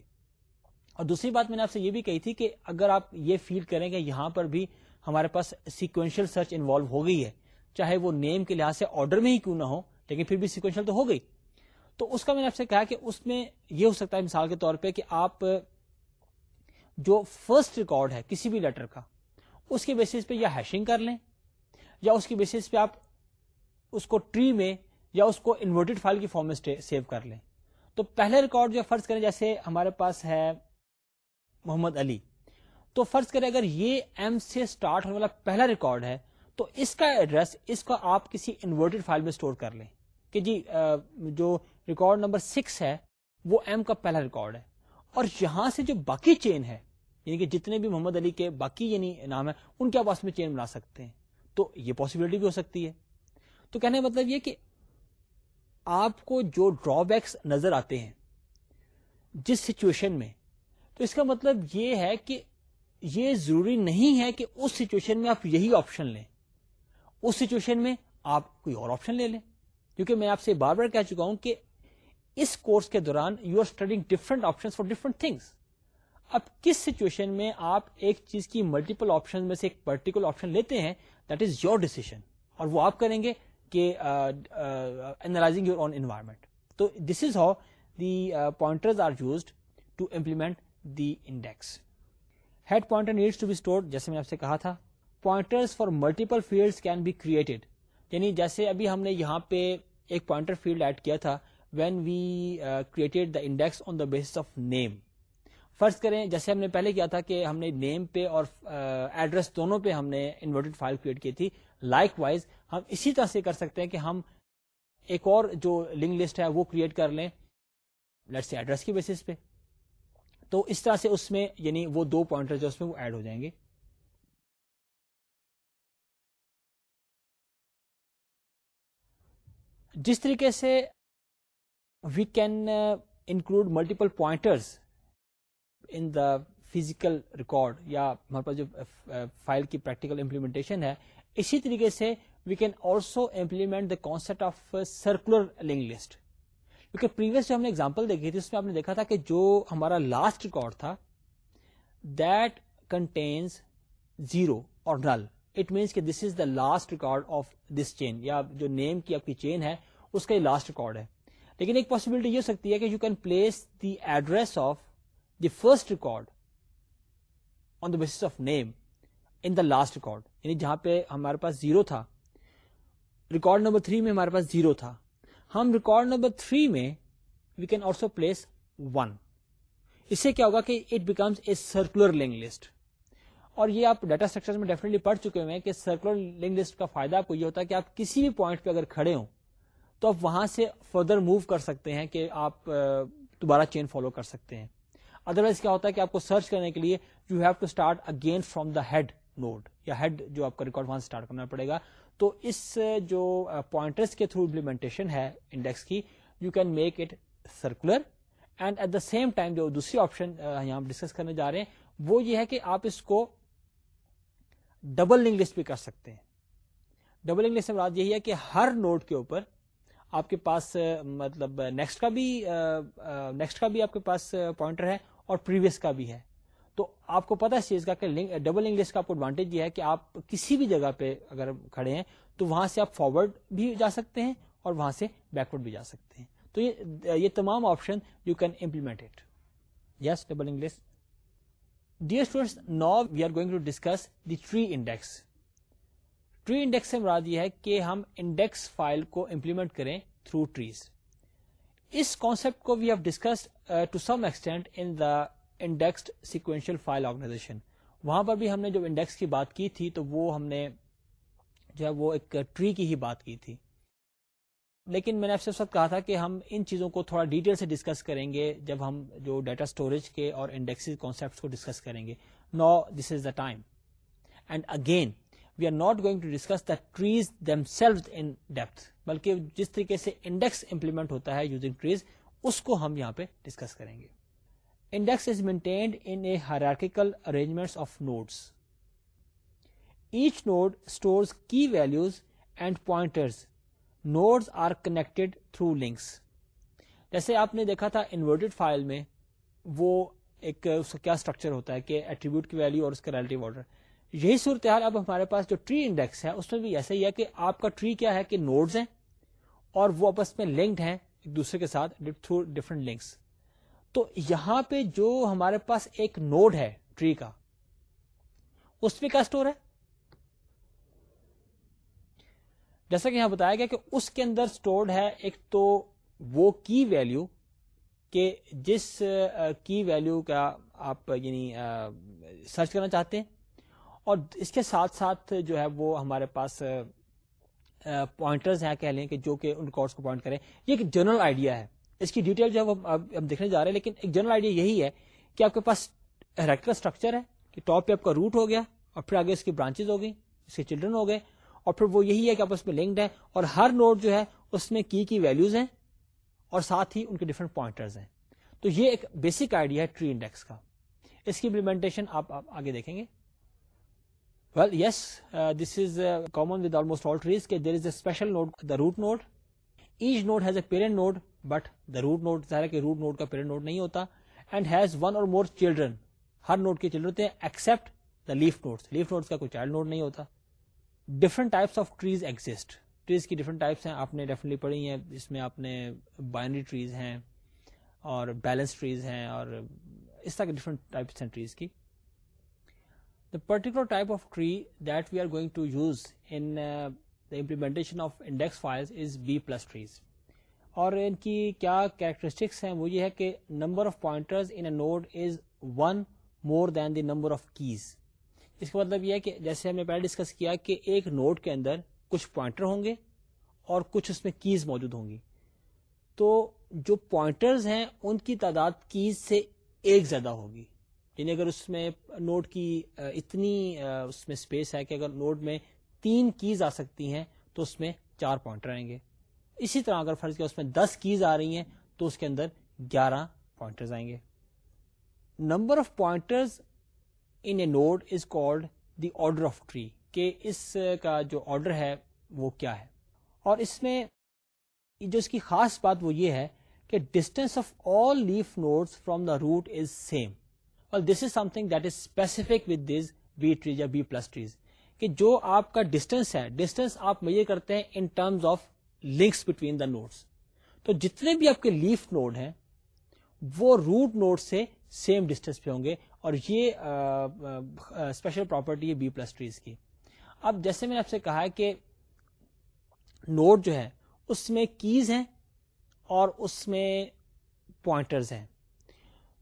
اور دوسری بات میں نے آپ سے یہ بھی کہی تھی کہ اگر آپ یہ فیل کریں کہ یہاں پر بھی ہمارے پاس سیکوینشل سرچ انوالو ہو گئی ہے چاہے وہ نیم کے لحاظ سے آرڈر میں ہی کیوں نہ ہو لیکن پھر بھی سیکوینشل تو ہو گئی تو اس کا میں نے آپ سے کہا کہ اس میں یہ ہو سکتا ہے مثال کے طور پہ کہ آپ جو فرسٹ ریکارڈ ہے کسی بھی لیٹر کا اس کے بیسس پہ یا ہیشنگ کر لیں یا اس کی بیسس پہ آپ اس کو ٹری میں یا اس کو انورٹڈ فائل کی فارم میں سیو کر لیں تو پہلے ریکارڈ جو فرض کریں جیسے ہمارے پاس ہے محمد علی تو فرض کرے اگر یہ ایم سے اسٹارٹ ہونے والا پہلا ریکارڈ ہے تو اس کا ایڈریس اس کو آپ کسی انورٹڈ فائل میں اسٹور کر لیں کہ جی جو ریکارڈ نمبر سکس ہے وہ ایم کا پہلا ریکارڈ ہے اور یہاں سے جو باقی چین ہے یعنی کہ جتنے بھی محمد علی کے باقی یعنی نام ہے ان کے آپس میں چین بنا سکتے ہیں تو یہ پاسبلٹی بھی ہو سکتی ہے تو کہنے کا مطلب یہ کہ آپ کو جو ڈرا بیکس نظر آتے ہیں جس سچویشن میں تو اس کا مطلب یہ ہے کہ یہ ضروری نہیں ہے کہ اس سچویشن میں آپ یہی آپشن لیں اس سچویشن میں آپ کوئی اور آپشن لے لیں کیونکہ میں آپ سے بار بار کہہ چکا ہوں کہ اس کورس کے دوران you are studying different option for different things اب کس سچویشن میں آپ ایک چیز کی ملٹیپل آپشن میں سے ایک پرٹیکولر آپشن لیتے ہیں دیٹ از یور ڈیسیزن اور وہ آپ کریں گے کہ اینالائزنگ یور اون انوائرمنٹ تو this is how the pointers are used to implement the index head pointer needs to be store جیسے میں آپ سے کہا تھا pointers for multiple field can be created یعنی جیسے ابھی ہم نے یہاں پہ ایک پوائنٹر فیلڈ ایڈ کیا تھا when we created the index on the base of name فرض کریں جیسے ہم نے پہلے کیا تھا کہ ہم نے نیم پہ اور ایڈریس uh, دونوں پہ ہم نے انورٹیڈ فائل کریٹ کی تھی لائک وائز ہم اسی طرح سے کر سکتے ہیں کہ ہم ایک اور جو لنک لسٹ ہے وہ کریٹ کر لیں ایڈریس کی بیسس پہ تو اس طرح سے اس میں یعنی وہ دو پوائنٹر جو اس میں وہ ایڈ ہو جائیں گے جس طریقے سے we can include multiple pointers in the physical record یا ہمارے پاس جو فائل uh, uh, کی پریکٹیکل امپلیمنٹیشن ہے اسی طریقے سے we can also implement the concept of circular link list کیونکہ پریویس جو ہم نے ایگزامپل دیکھی تھی اس میں آپ نے دیکھا تھا کہ جو ہمارا لاسٹ ریکارڈ تھا دیٹ کنٹینس زیرو اور نل اٹ مینس کہ this is the last record of this chain یا جو نیم کی آپ کی چین ہے اس کا یہ لاسٹ ریکارڈ ہے لیکن ایک پاسبلٹی یہ ہو سکتی ہے کہ you can place the address of the first record on the basis of name in the last record یعنی جہاں پہ ہمارے پاس زیرو تھا ریکارڈ نمبر تھری میں ہمارے پاس زیرو تھا ہم ریکارڈ نمبر تھری میں we can also place one اس سے کیا ہوگا کہ it becomes a circular link list اور یہ آپ ڈیٹا اسٹرکچر میں ڈیفینے پڑھ چکے ہوئے کہ سرکولر لنک لسٹ کا فائدہ آپ کو یہ ہوتا ہے کہ آپ کسی بھی پوائنٹ پہ اگر کھڑے ہوں تو آپ وہاں سے فردر موو کر سکتے ہیں کہ آپ دوبارہ چین فالو کر سکتے ہیں ادروائز کیا ہوتا ہے کہ آپ کو سرچ کرنے کے لیے you have to start again from the head node یا ہیڈ جو آپ کا ریکارڈ وہاں سے اسٹارٹ کرنا پڑے گا تو اس جو پوائنٹرس کے تھرو امپلیمنٹیشن ہے انڈیکس کی you can make it circular and at the same time جو دوسری آپشن یہاں ڈسکس کرنے جا رہے ہیں وہ یہ ہے کہ آپ اس کو ڈبل انگلش بھی کر سکتے ہیں ڈبل انگلش میں مراد یہی ہے کہ ہر نوٹ کے اوپر آپ کے پاس مطلب نیکسٹ کا بھی نیکسٹ کا بھی آپ کے پاس پوائنٹر ہے اور پریویس کا بھی ہے تو آپ کو پتا اس چیز کا کہ ڈبل انگلش کا آپ کو ایڈوانٹیج یہ ہے کہ آپ کسی بھی جگہ پہ اگر کھڑے ہیں تو وہاں سے آپ فارورڈ بھی جا سکتے ہیں اور وہاں سے بیکورڈ بھی جا سکتے ہیں تو یہ تمام option you can implement it yes double English dear now we are going to discuss the tree index tree index سے مراد یہ ہے کہ ہم انڈیکس فائل کو امپلیمنٹ کریں تھرو ٹریز اس کانسپٹ کو we have to some extent in the indexed sequential file organization وہاں پر بھی ہم نے جب انڈیکس کی بات کی تھی تو وہ ہم نے جو ہے وہ ایک ٹری کی ہی بات کی تھی لیکن میں نے اب سے کہا تھا کہ ہم ان چیزوں کو تھوڑا ڈیٹیل سے ڈسکس کریں گے جب ہم جو ڈیٹا اسٹوریج کے اور انڈیکس کانسیپٹس کو ڈسکس کریں گے now this is the time and again we are not going to discuss the trees themselves in depth بلکہ جس طریقے سے انڈیکس امپلیمنٹ ہوتا ہے یوزنگ ٹریز اس کو ہم یہاں پہ ڈسکس کریں گے index maintained a stores of nodes each node Nodes کی ویلوز اینڈ links. جیسے آپ نے دیکھا تھا انورٹڈ فائل میں وہ ایک اس کا کیا اسٹرکچر ہوتا ہے کہ ایٹریبیوٹ کی ویلو اور اس کا ریلیٹو آرڈر یہی صورتحال اب ہمارے پاس جو ٹری انڈیکس ہے اس میں بھی ایسا ہی ہے کہ آپ کا ٹری کیا ہے کہ نوڈز ہیں اور وہ آپس میں لنکڈ ہیں ایک دوسرے کے ساتھ تھرو ڈفرنٹ لنکس تو یہاں پہ جو ہمارے پاس ایک نوڈ ہے ٹری کا اس پہ کیا اسٹور ہے جیسا کہ یہاں بتایا گیا کہ اس کے اندر اسٹورڈ ہے ایک تو وہ کی ویلو کہ جس کی ویلو کا آپ یعنی سرچ کرنا چاہتے ہیں اور اس کے ساتھ ساتھ جو ہے وہ ہمارے پاس پوائنٹرز ہیں کہہ لیں کہ جو کہ ان ریکارڈس کو پوائنٹ کریں یہ ایک جنرل آئیڈیا ہے اس کی ڈیٹیل جو ہے وہ دیکھنے جا رہے ہیں لیکن ایک جنرل آئیڈیا یہی ہے کہ آپ کے پاس اسٹرکچر ہے کہ ٹاپ پہ آپ کا روٹ ہو گیا اور پھر آگے اس کی برانچز ہو گئی اس کے چلڈرن ہو گئے اور پھر وہ یہی ہے کہ آپ اس میں لنکڈ ہے اور ہر نوٹ جو ہے اس میں کی کی ویلوز ہیں اور ساتھ ہی ان کے ڈفرینٹ ہیں تو یہ ایک بیسک آئیڈیا ہے ٹری انڈیکس کا اس کی امپلیمنٹیشن آپ آگے دیکھیں گے well yes this is common with almost all trees کہ there is a special node the root node each node has a parent node but the root node ظاہر روٹ نوٹ کا پیرنٹ نوٹ نہیں ہوتا and has one or more children Hare node کے children ہوتے ہیں except the leaf node leaf nodes کا کوئی child node نہیں ہوتا different types of trees exist trees کی ڈفرنٹ ٹائپس ہیں آپ نے پڑھی ہیں اس میں آپ نے بائنری ٹریز ہیں اور بیلنس ٹریز ہیں اور اس طرح کے ڈفرنٹ ٹائپس ہیں ٹریز کی the particular type of tree that we are going to use in implementation of index file is B plus trees اور ان کی کیا کیریکٹرسٹکس ہیں وہ یہ ہے کہ number of pointers in a node is one more than the number of keys اس کا مطلب یہ ہے کہ جیسے ہم نے پہلے ڈسکس کیا کہ ایک نوڈ کے اندر کچھ پوائنٹر ہوں گے اور کچھ اس میں کیز موجود ہوں گی تو جو پوائنٹرز ہیں ان کی تعداد کیز سے ایک زیادہ ہوگی یعنی اگر اس میں نوٹ کی اتنی اس میں اسپیس ہے کہ اگر نوٹ میں تین کیز آ سکتی ہیں تو اس میں چار پوائنٹر آئیں گے اسی طرح اگر فرض کیا اس میں دس کیز آ رہی ہیں تو اس کے اندر گیارہ آئیں گے number of pointer order of tree کہ اس کا جو آرڈر ہے وہ کیا ہے اور اس میں جو اس کی خاص بات وہ یہ ہے کہ distance of all leaf node from the root is same اور this is something that is specific with this B trees یا بی پلس ٹریز کہ جو آپ کا ڈسٹینس ہے ڈسٹینس آپ میئر کرتے ہیں in terms of links between the nodes تو جتنے بھی آپ کے لیف نوڈ ہیں وہ روٹ نوڈ سے سیم ڈسٹینس پہ ہوں گے اور یہ اسپیشل پراپرٹی ہے بی پلس ٹریز کی اب جیسے میں نے آپ سے کہا کہ نوٹ جو ہے اس میں کیز ہیں اور اس میں پوائنٹرز ہیں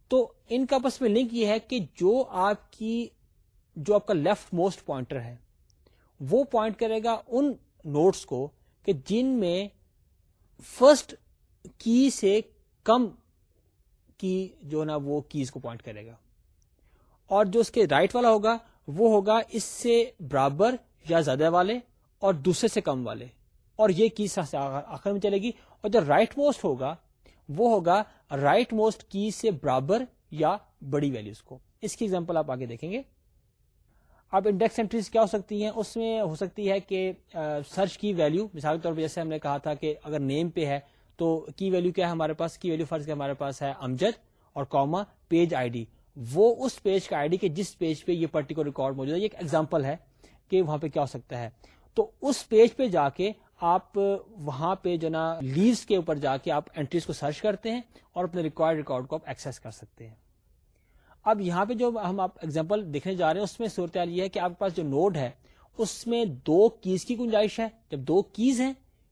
تو ان کا پس میں لنک یہ ہے کہ جو آپ کی جو آپ کا لیفٹ موسٹ پوائنٹر ہے وہ پوائنٹ کرے گا ان نوٹس کو کہ جن میں فرسٹ کی سے کم کی جو نا وہ کیز کو پوائنٹ کرے گا اور جو اس کے رائٹ والا ہوگا وہ ہوگا اس سے برابر یا زیادہ والے اور دوسرے سے کم والے اور یہ کیز آخر میں چلے گی اور جو رائٹ موسٹ ہوگا وہ ہوگا رائٹ موسٹ کی سے برابر یا بڑی ویلیوز کو اس کی ایگزامپل آپ آگے دیکھیں گے اب انڈیکس انٹریز کیا ہو سکتی ہیں اس میں ہو سکتی ہے کہ سرچ کی ویلو مثال کے طور پہ جیسے ہم نے کہا تھا کہ اگر نیم پہ ہے تو کی ویلو کیا ہے ہمارے پاس کی ویلو فرض ہمارے پاس ہے امجد اور کوما پیج آئی ڈی وہ اس پیج کا آئی ڈی کے جس پیج پہ یہ پرٹیکولر ریکارڈ موجود ہے یہ ایک ایگزامپل ہے کہ وہاں پہ کیا ہو سکتا ہے تو اس پیج پہ جا کے آپ وہاں پہ جو نا لیوز کے اوپر جا کے آپ انٹریز کو سرچ کرتے ہیں اور اپنے ریکوائرڈ ریکارڈ کو آپ ایکسس کر سکتے ہیں اب یہاں پہ جو ہم آپ ایگزامپل دیکھنے جا رہے ہیں اس میں صورتحال یہ ہے کہ آپ کے پاس جو نوڈ ہے اس میں دو کیز کی گنجائش ہے جب دو کیز ہیں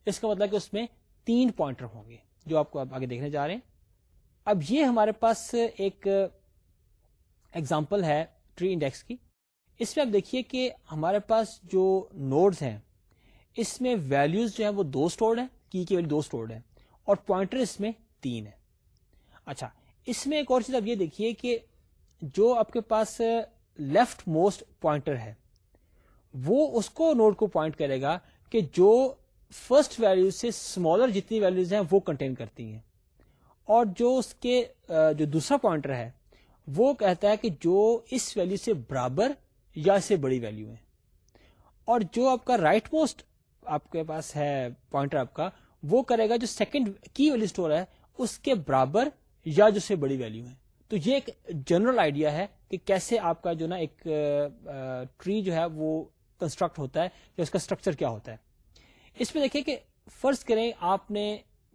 اس کا مطلب کہ اس میں تین پوائنٹر ہوں گے جو آپ کو آگے دیکھنے جا رہے ہیں اب یہ ہمارے پاس ایک ایگزامپل ہے ٹری انڈیکس کی اس میں آپ دیکھیے کہ ہمارے پاس جو نوڈز ہیں اس میں ویلیوز جو ہیں وہ دو سٹورڈ ہیں کی کی ویلیو دو سٹورڈ ہیں اور پوائنٹر اس میں تین ہے اچھا اس میں ایک اور چیز آپ یہ دیکھیے کہ جو آپ کے پاس لیفٹ موسٹ پوائنٹر ہے وہ اس کو نوڈ کو پوائنٹ کرے گا کہ جو فرسٹ ویلو سے اسمالر جتنی ویلیوز ہیں وہ کنٹین کرتی ہیں اور جو اس کے جو دوسرا پوائنٹر ہے وہ کہتا ہے کہ جو اس ویلو سے برابر یا اس سے بڑی ویلو ہے اور جو آپ کا رائٹ موسٹ آپ کے پاس ہے پوائنٹر آپ کا وہ کرے گا جو سیکنڈ کی ویلیو اسٹور ہے اس کے برابر یا جو سے بڑی ویلو ہے تو یہ ایک جنرل آئیڈیا ہے کہ کیسے آپ کا جو نا ایک ٹری جو ہے وہ کنسٹرکٹ ہوتا ہے یا اس کا اسٹرکچر کیا ہوتا ہے اس پہ دیکھیں کہ فرض کریں آپ نے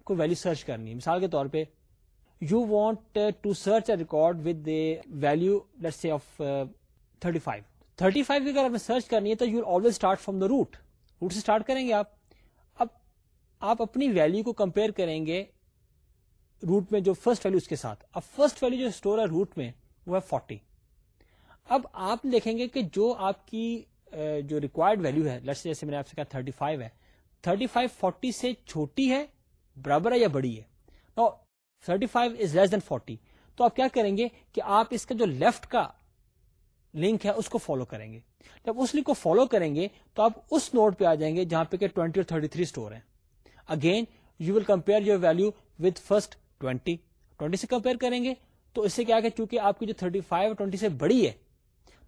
کوئی ویلو سرچ کرنی ہے مثال کے طور پہ you want to search a record with a value C of thirty five thirty five کی اگر آپ نے سرچ کرنی ہے تو you always start from the root root سے اسٹارٹ کریں گے آپ اب آپ اپنی ویلو کو کمپیئر کریں گے روٹ میں جو فرسٹ ویلو اس کے ساتھ اب فرسٹ ویلو جو اسٹور ہے روٹ میں وہ ہے فورٹی اب آپ دیکھیں گے کہ جو آپ کی جو ریکوائرڈ ویلو ہے جیسے میں نے آپ سے کہا تھرٹی فائیو ہے تھرٹی فائیو فورٹی سے چھوٹی ہے برابر ہے یا بڑی ہے تو آپ کیا کریں گے کہ آپ اس کا جو لیفٹ کا لنک ہے اس کو فالو کریں گے جب اس لنک کو فالو کریں گے تو آپ اس نوٹ پہ آ جائیں گے جہاں پہ کہ ٹوینٹی اور تھرٹی تھری اسٹور ہے again you will compare your value with first twenty سے کمپیئر کریں گے تو اس سے کیا کہ چونکہ آپ کی جو تھرٹی فائیو ٹوینٹی سے بڑی ہے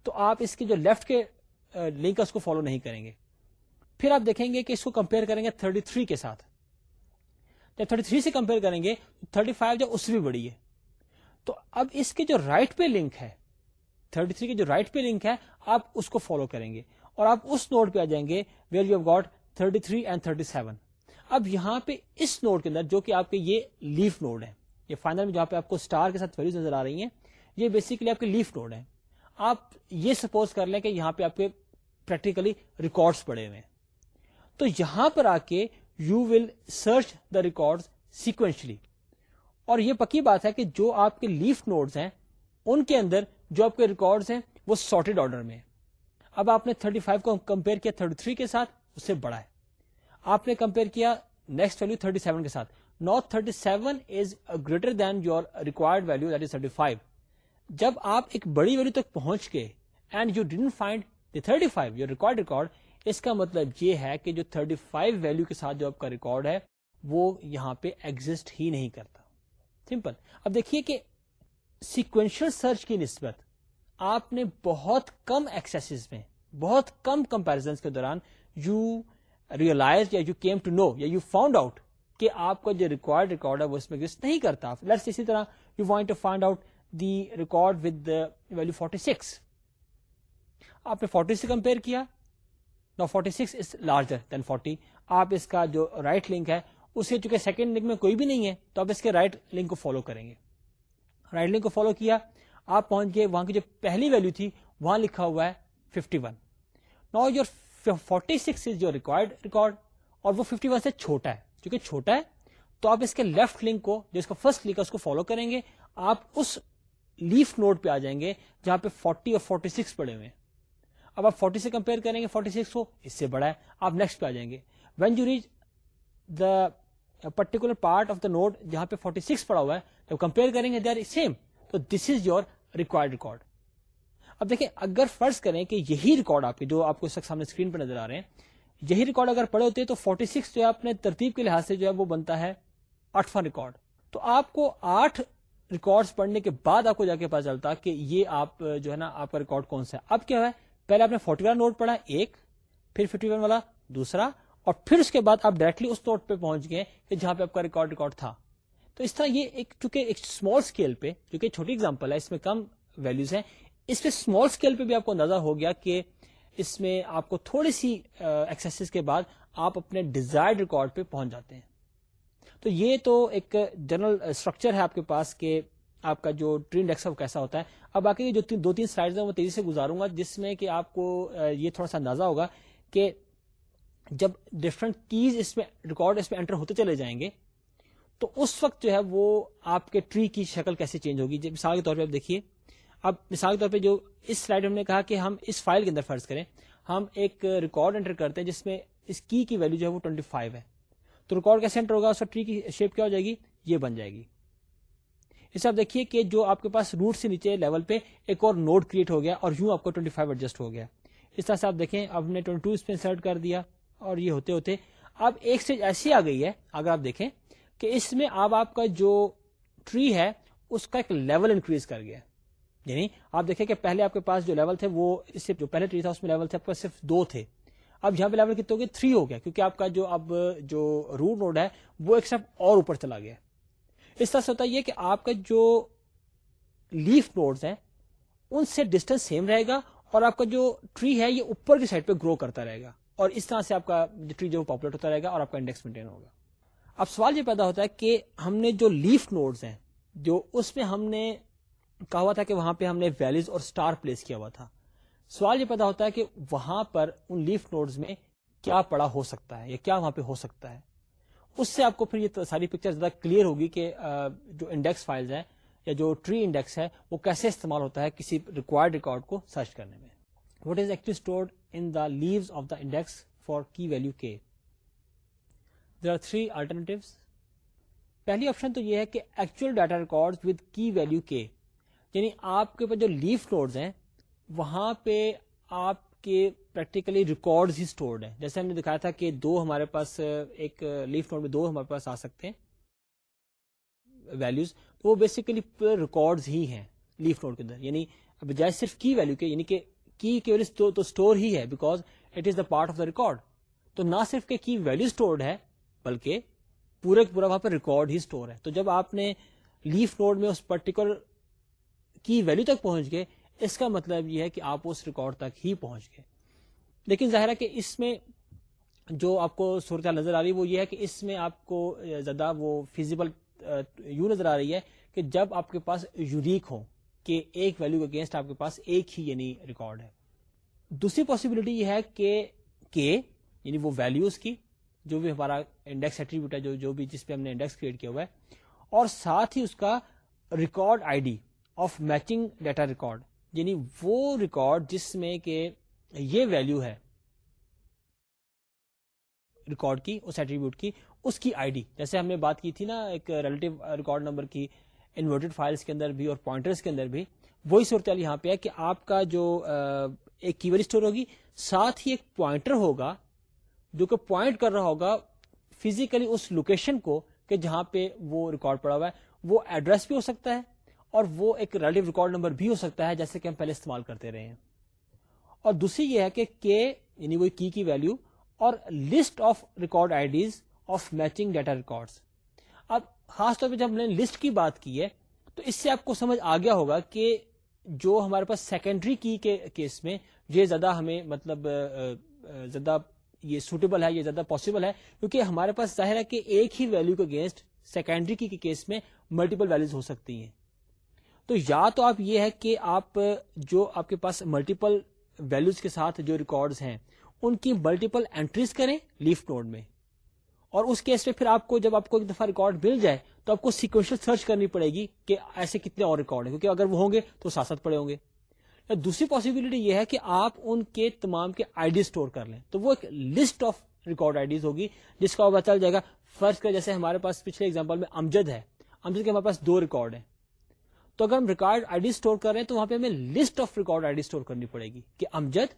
تو آپ اس کے جو لیفٹ لنک ہے اس کو فالو نہیں کریں گے پھر آپ دیکھیں گے کہ اس کو کمپیئر کریں گے تھرٹی تھری کے ساتھ جب تھرٹی تھری سے کمپیئر کریں گے تو تھرٹی فائیو جو اس بھی بڑی ہے تو اب اس کے جو رائٹ right پہ لنک ہے تھرٹی تھری کی جو رائٹ right پہ لنک ہے آپ اس کو فالو کریں گے اور آپ اس نوٹ پہ آ جائیں گے where you got thirty three and thirty seven اب یہاں پہ اس نوڈ کے اندر جو کہ آپ کے یہ لیف نوڈ ہے یہ فائنل میں جہاں پہ آپ کو اسٹار کے ساتھ ویلوز نظر آ رہی ہیں یہ بیسکلی آپ کے لیف نوڈ ہے آپ یہ سپوز کر لیں کہ یہاں پہ آپ کے پریکٹیکلی ریکارڈس پڑے ہوئے ہیں تو یہاں پر آ کے you will search the record sequentially اور یہ پکی بات ہے کہ جو آپ کے لیف نوڈز ہیں ان کے اندر جو آپ کے ریکارڈز ہیں وہ سارٹیڈ آرڈر میں اب آپ نے 35 کو کمپیئر کیا 33 کے ساتھ اسے بڑا ہے آپ نے کمپیئر کیا نیکسٹ ویلو 37 سیون کے ساتھ جب آپ ایک بڑی ویلو تک پہنچ کے تھرٹی فائیو کا مطلب یہ ہے کہ جو 35 فائیو ویلو کے ساتھ جو آپ کا ریکارڈ ہے وہ یہاں پہ ایگزٹ ہی نہیں کرتا سمپل اب دیکھیے کہ سیکوینشل سرچ کی نسبت آپ نے بہت کم ایکسیس میں بہت کم کمپیرزن کے دوران یو ریئلائز یا یو کیم ٹو نو یا یو فاؤنڈ آؤٹ کہ آپ کا جو ریکارڈ ریکارڈ ہے وہ اس میں ایگزٹ نہیں کرتا لیٹس اسی طرح you want to find out the record with the value forty six آپ نے فورٹی سے کمپیئر کیا نا forty six is larger than forty آپ اس کا جو رائٹ right لنک ہے اسے چونکہ سیکنڈ لنک میں کوئی بھی نہیں ہے تو آپ اس کے رائٹ right لنک کو فالو کریں گے رائٹ right لنک کو فالو کیا آپ پہنچ گئے وہاں کی جو پہلی ویلو تھی وہاں لکھا ہوا ہے ففٹی ون نا your forty six is you required record اور وہ ففٹی ون سے چھوٹا ہے چونکہ چھوٹا ہے تو آپ اس کے لیفٹ لنک کو کا فرسٹ لنک ہے اس کو فالو کریں گے آپ اس لیف نوٹ پہ آ جائیں گے جہاں پہ فورٹی اور فورٹی سکس پڑے ہوئے اب آپ فورٹی سے کمپیئر کریں گے فورٹی سکس کو اس سے بڑا ہے آپ نیکسٹ پہ آ جائیں گے when you reach the particular part of the node جہاں پہ فورٹی سکس پڑا ہوا ہے جب کمپیئر کریں گے دے آر سیم تو this is your required record اب دیکھیں اگر فرض کریں کہ یہی ریکارڈ آپ کے جو آپ کو اس وقت سامنے اسکرین پہ نظر آ رہے ہیں یہی ریکارڈ اگر پڑے ہوتے تو 46 جو ہے اپنے ترتیب کے لحاظ سے جو ہے وہ بنتا ہے آٹھواں ریکارڈ تو آپ کو آٹھ ریکارڈ پڑھنے کے بعد آپ کو جا کے پتا چلتا کہ یہ آپ جو ہے نا آپ کا ریکارڈ کون سا ہے اب کیا ہے پہلے آپ نے فورٹی ون نوٹ پڑھا ایک پھر ففٹی ون والا دوسرا اور پھر اس کے بعد آپ ڈائریکٹلی اس نوٹ پہ پہنچ گئے کہ جہاں پہ آپ کا ریکارڈ ریکارڈ تھا تو اس طرح یہ ایک چونکہ ایک اسمال اسکیل پہ جو کہ چھوٹی ایگزامپل ہے اس میں کم ویلوز ہیں اس اسمال اسکیل پہ بھی آپ کو اندازہ ہو گیا کہ اس میں آپ کو تھوڑی سی ایکسرسائز کے بعد آپ اپنے ڈیزائر ریکارڈ پہ پہنچ جاتے ہیں تو یہ تو ایک جنرل اسٹرکچر ہے آپ کے پاس کہ آپ کا جو وہ کیسا ہوتا ہے اب باقی جو تین سلائڈز ہیں وہ تیزی سے گزاروں گا جس میں کہ آپ کو یہ تھوڑا سا اندازہ ہوگا کہ جب ڈفرنٹ کیز اس میں ریکارڈ اس میں انٹر ہوتے چلے جائیں گے تو اس وقت جو ہے وہ آپ کے ٹری کی شکل کیسے چینج ہوگی مثال کے طور پہ آپ دیکھیے اب مثال کے طور پہ جو اس سلائڈ ہم نے کہا کہ ہم اس فائل کے اندر فرض کریں ہم ایک ریکارڈ انٹر کرتے ہیں جس میں اس کی کی ویلو جو ہے وہ ٹوینٹی فائیو ہے تو ریکارڈ کیسے انٹر ہوگا اس کا ٹری کی شیپ کیا ہو جائے گی یہ بن جائے گی اس آپ دیکھیے کہ جو آپ کے پاس روٹ سے نیچے لیول پہ ایک اور نوڈ کریٹ ہو گیا اور یوں آپ کو 25 فائیو ایڈجسٹ ہو گیا اس طرح سے آپ دیکھیں آپ نے ٹوئنٹی ٹو اس پہ انسرٹ کر دیا اور یہ ہوتے ہوتے اب ایک اسٹیج ایسی آ گئی ہے اگر آپ دیکھیں کہ اس میں اب آپ کا جو ٹری ہے اس کا ایک لیول انکریز کر گیا یعنی آپ دیکھیں کہ پہلے آپ کے پاس جو لیول تھے وہ جو پہلے ٹری تھا اس میں لیول تھے آپ صرف دو تھے اب یہاں پہ لیول کتنے ہو ہو گئے تھری گیا کیونکہ آپ کا جو اب جو روٹ نوڈ ہے وہ ایک سب اور اوپر چلا گیا اس طرح سے ہوتا یہ کہ آپ کا جو لیف نوڈ ہیں ان سے ڈسٹینس سیم رہے گا اور آپ کا جو ٹری ہے یہ اوپر کی سائڈ پہ گرو کرتا رہے گا اور اس طرح سے آپ کا ٹری جو پاپولیٹ ہوتا رہے گا اور آپ کا انڈیکس مینٹین ہوگا اب سوال یہ پیدا ہوتا ہے کہ ہم نے جو لیف نوڈز ہیں جو اس میں ہم نے کہا ہوا تھا کہ وہاں پہ ہم نے ویلیز اور اسٹار پلیس کیا ہوا تھا سوال یہ پتا ہوتا ہے کہ وہاں پر ان لیف نوڈز میں کیا پڑا ہو سکتا ہے یا کیا وہاں پہ ہو سکتا ہے اس سے آپ کو پھر یہ ساری پکچر زیادہ کلیئر ہوگی کہ جو انڈیکس فائلز ہیں یا جو ٹری انڈیکس ہے وہ کیسے استعمال ہوتا ہے کسی ریکوائرڈ ریکارڈ کو سرچ کرنے میں what is actually stored in the leaves of the index for key value کے دیر آر تھری آلٹرنیٹوس پہلی آپشن تو یہ ہے کہ actual data record with key value کے یعنی آپ کے پاس جو لیف نوڈز ہیں وہاں پہ آپ کے پریکٹیکلی ریکارڈز ہی سٹورڈ ہیں جیسے ہم نے دکھایا تھا کہ دو ہمارے پاس ایک لیف نوڈ میں دو ہمارے پاس آ سکتے ہیں ویلیوز وہ بیسکلی ریکارڈز ہی ہیں لیف نوڈ کے اندر یعنی بجائے صرف کی ویلیو کے یعنی کہ کی تو سٹور ہی ہے because it is the part of the record تو نہ صرف کہ کی ویلیو اسٹورڈ ہے بلکہ پورے پورا وہاں پہ ریکارڈ ہی اسٹور ہے تو جب آپ نے لیف نوڈ میں اس پرٹیکولر کی ویلو تک پہنچ گئے اس کا مطلب یہ ہے کہ آپ اس ریکارڈ تک ہی پہنچ گئے لیکن ظاہر ہے کہ اس میں جو آپ کو صورت نظر آ رہی وہ یہ ہے کہ اس میں آپ کو زیادہ وہ فیزیبل یوں نظر آ رہی ہے کہ جب آپ کے پاس یونیک ہو کہ ایک ویلو اگینسٹ آپ کے پاس ایک ہی یعنی ریکارڈ ہے دوسری پاسبلٹی یہ ہے کہ کے یعنی وہ ویلوز کی جو بھی ہمارا انڈیکس ایٹریبیوٹ ہے جو جو بھی جس پہ ہم نے انڈیکس کریٹ کیا ہوا ہے اور ساتھ ہی اس کا record I D of matching data record یعنی وہ ریکارڈ جس میں کہ یہ ویلو ہے ریکارڈ کی اس ایٹریبیوٹ کی اس کی آئی ڈی جیسے ہم نے بات کی تھی نا ایک ریلیٹو ریکارڈ نمبر کی انورٹڈ فائلس کے اندر بھی اور پوائنٹرس کے اندر بھی وہی صورت یہاں پہ ہے کہ آپ کا جو ایک کی اسٹور ہوگی ساتھ ہی ایک پوائنٹر ہوگا جو کہ پوائنٹ کر رہا ہوگا فزیکلی اس لوکیشن کو کہ جہاں پہ وہ ریکارڈ پڑا ہوا ہے وہ ایڈریس بھی ہو سکتا ہے اور وہ ایک ریلیٹو ریکارڈ نمبر بھی ہو سکتا ہے جیسے کہ ہم پہلے استعمال کرتے رہے ہیں اور دوسری یہ ہے کہ یعنی وہ کی کی ویلو اور list of record I Ds of matching data record اب خاص طور پہ جب ہم نے لسٹ کی بات کی ہے تو اس سے آپ کو سمجھ آ گیا ہوگا کہ جو ہمارے پاس سیکنڈری کی کے کیس میں یہ زیادہ ہمیں مطلب زیادہ یہ سوٹیبل ہے یہ زیادہ پاسبل ہے کیونکہ ہمارے پاس ظاہر ہے کہ ایک ہی ویلو کے اگینسٹ سیکنڈری کی کیس میں ملٹیپل ویلوز ہو سکتی ہیں تو یا تو آپ یہ ہے کہ آپ جو آپ کے پاس ملٹیپل ویلوز کے ساتھ جو ریکارڈز ہیں ان کی ملٹیپل انٹریز کریں لیف نوڈ میں اور اس کیس میں پھر آپ کو جب آپ کو ایک دفعہ ریکارڈ مل جائے تو آپ کو سیکوینشل سرچ کرنی پڑے گی کہ ایسے کتنے اور ریکارڈ ہیں کیونکہ اگر وہ ہوں گے تو ساتھ ساتھ پڑے ہوں گے یا دوسری پاسبلٹی یہ ہے کہ آپ ان کے تمام کے آئی ڈی اسٹور کر لیں تو وہ ایک list of record I Ds ہوگی جس کا پتا چل جائے گا فرسٹ کا جیسے ہمارے پاس پچھلے ایگزامپل میں امجد ہے امجد کے ہمارے پاس دو ریکارڈ ہیں تو اگر ہم ریکارڈ آئی ڈی اسٹور کر رہے ہیں تو وہاں پہ ہمیں list of record I D store کرنی پڑے گی کہ امجد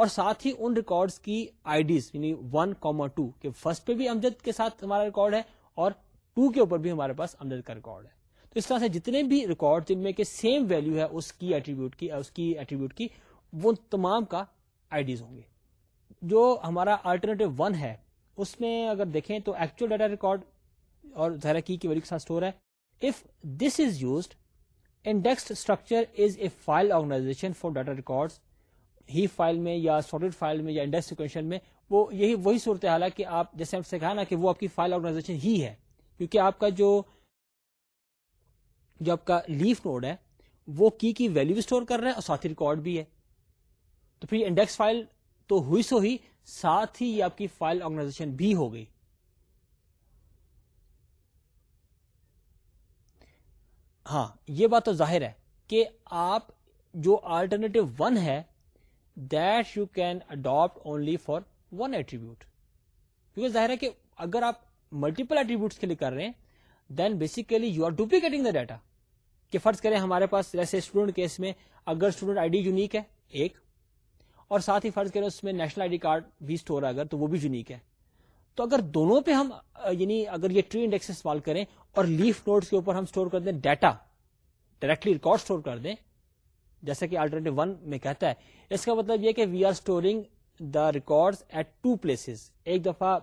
اور ساتھ ہی ان ریکارڈ کی آئی ڈیز یعنی ون کوما ٹو کے فرسٹ پہ بھی امجد کے ساتھ ہمارا ریکارڈ ہے اور ٹو کے اوپر بھی ہمارے پاس امجد کا ریکارڈ ہے تو اس طرح سے جتنے بھی ریکارڈ جن میں کہ سیم ویلو ہے اس کی ایٹریبیوٹ کی اس کی ایٹریبیوٹ کی وہ تمام کا آئی ڈیز ہوں گے جو ہمارا آلٹرنیٹو ون ہے اس میں اگر دیکھیں تو ایکچوئل ڈیٹا ریکارڈ اور زیراکی کی ویلو کے ساتھ اسٹور ہے if this is used indexed structure is a file organization for data record he file میں یا سالڈ فائل میں یا انڈیکس سیکوینشن میں وہ یہی وہی صورت حال کہ آپ جیسے آپ سے کہا نا کہ وہ آپ کی فائل آرگنائزیشن ہی ہے کیونکہ آپ کا جو جو آپ کا لیف نوڈ ہے وہ کی کی ویلو بھی اسٹور کر رہے ہیں اور ساتھ ہی ریکارڈ بھی ہے تو پھر انڈیکس فائل تو ہوئی سو ہی ساتھ ہی یہ آپ کی فائل آرگنائزیشن بھی ہو گئی ہاں یہ بات تو ظاہر ہے کہ آپ جو آلٹرنیٹو ون ہے that you can adapt only for one attribute کیونکہ ظاہر ہے کہ اگر آپ ملٹیپل ایٹریبیوٹس کے لیے کر رہے ہیں then basically you are duplicating the data کہ فرض کریں ہمارے پاس جیسے اسٹوڈنٹ کیس میں اگر اسٹوڈنٹ آئی ڈی یونیک ہے ایک اور ساتھ ہی فرض کریں اس میں نیشنل آئی ڈی کارڈ بھی اسٹور ہے اگر تو وہ بھی یونیک ہے تو اگر دونوں پہ ہم یعنی اگر یہ ٹری انڈیکس استعمال کریں اور لیف نوٹس کے اوپر ہم اسٹور کر دیں ڈیٹا ڈائریکٹلی ریکارڈ اسٹور کر دیں جیسا کہ ون میں کہتا ہے اس کا مطلب یہ کہ we are storing the record at two place ایک دفعہ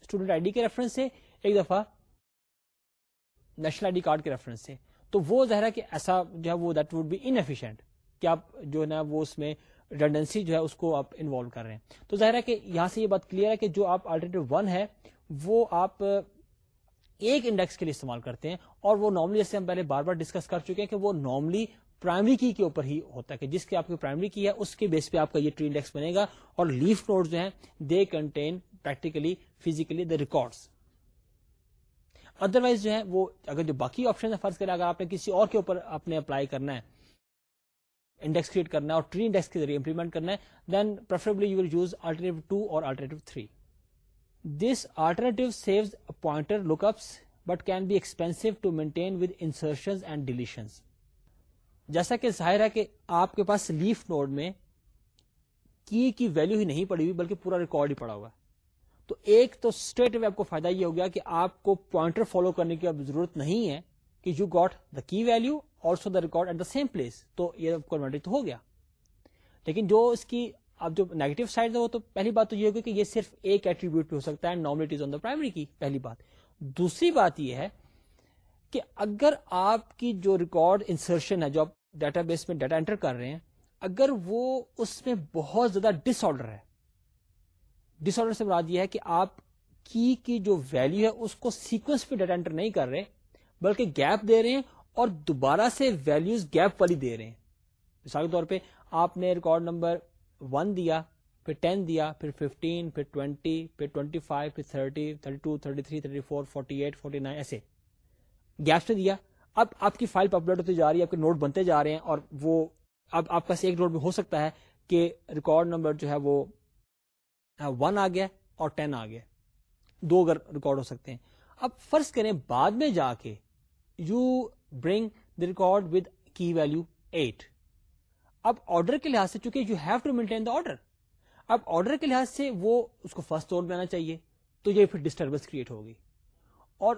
اسٹوڈنٹ آئی ڈی کے ریفرنس سے ایک دفعہ نیشنل آئی ڈی کارڈ کے ریفرنس سے تو وہ ظاہر ہے کہ ایسا جو ہے وہ دیٹ بی کہ آپ جو ہے نا وہ اس میں جو ہے اس کو آپ انوالو کر رہے ہیں تو ظاہر ہے کہ یہاں سے یہ بات کلیئر ہے کہ جو آپ آلٹرنیٹ ون ہے وہ آپ ایک انڈیکس کے لیے استعمال کرتے ہیں اور وہ نارملی جیسے ہم پہلے بار بار ڈسکس کر چکے ہیں کہ وہ نارملی پرائمری کی کے اوپر ہی ہوتا ہے کہ جس کی آپ کی پرائمری کی ہے اس کے بیس پہ آپ کا یہ ٹری انڈیکس بنے گا اور لیف نوٹ جو ہیں they contain practically physically the record otherwise جو ہے وہ اگر جو باقی آپشن فرض کریں اگر آپ نے کسی اور کے اوپر آپ نے اپلائی کرنا ہے انڈیکس کریٹ کرنا ہے اور ٹری انڈیکس کے ذریعے امپلیمنٹ کرنا ہے then preferably you will use alternate two or alternative three this alternative uses pointer lookups but can be expensive to maintain with insertion and deletions جیسا کہ ظاہر ہے کہ آپ کے پاس لیف نوڈ میں کی کی ویلو ہی نہیں پڑی ہوئی بلکہ پورا ریکارڈ ہی پڑا ہوا ہے تو ایک تو اسٹریٹ وے آپ کو فائدہ یہ ہو گیا کہ آپ کو پوائنٹر فالو کرنے کی اب ضرورت نہیں ہے کہ you got the key value also the record at the same place تو یہ تو ہو گیا لیکن جو اس کی اب جو نیگیٹو سائڈ ہے وہ تو پہلی بات تو یہ ہوگی کہ یہ صرف ایک ایٹریبیوٹ پہ ہو سکتا ہے از آن دا پرائمری کی پہلی بات دوسری بات یہ ہے کہ اگر آپ کی جو ریکارڈ انسرشن ہے جو آپ ڈیٹا بیس میں ڈیٹا انٹر کر رہے ہیں اگر وہ اس میں بہت زیادہ ڈس آرڈر ہے ڈس آرڈر سے مراد یہ ہے کہ آپ کی کی جو ویلو ہے اس کو سیکوینس پہ ڈیٹا انٹر نہیں کر رہے بلکہ گیپ دے رہے ہیں اور دوبارہ سے ویلوز گیپ والی دے رہے ہیں مثال کے طور پہ آپ نے ریکارڈ نمبر ون دیا پھر ٹین دیا پھر ففٹین پھر 20 پھر 25 فائیو پھر thirty thirty two thirty three thirty four forty eight forty nine ایسے گیپس نے دیا اب آپ کی فائل پاپولیٹ ہوتی جا رہی ہے آپ کے نوٹ بنتے جا رہے ہیں اور وہ اب آپ کا ایک نوٹ میں ہو سکتا ہے کہ ریکارڈ نمبر جو ہے وہ ون آ گیا اور ٹین آ گیا دو اگر ریکارڈ ہو سکتے ہیں اب فرض کریں بعد میں جا کے you bring the record with key value at اب آرڈر کے لحاظ سے چونکہ you have to maintain the order اب آرڈر کے لحاظ سے وہ اس کو فرسٹ اوٹ میں آنا چاہیے تو یہ پھر ڈسٹربینس کریٹ ہوگی اور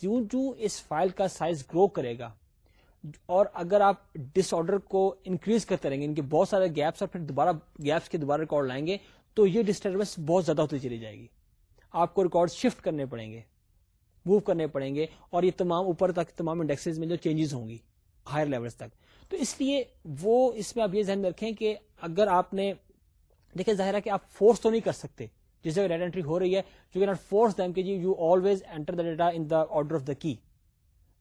جو جو اس فائل کا سائز گرو کرے گا اور اگر آپ ڈس آرڈر کو انکریز کرتے رہیں گے ان کے بہت سارے گیپس اور پھر دوبارہ گیپس کے دوبارہ ریکارڈ لائیں گے تو یہ ڈسٹربینس بہت زیادہ ہوتی چلی جائے گی آپ کو ریکارڈ شفٹ کرنے پڑیں گے موو کرنے پڑیں گے اور یہ تمام اوپر تک تمام انڈیکسز میں جو چینجز ہوں گی ہائر لیولز تک تو اس لیے وہ اس میں آپ یہ ذہن میں رکھیں کہ اگر آپ نے دیکھیں ظاہر ہے کہ آپ فورس تو نہیں کر سکتے جس جگہ ڈیٹا انٹری ہو رہی ہے یو کین فورس دیم کہ you always enter the data in the order of the key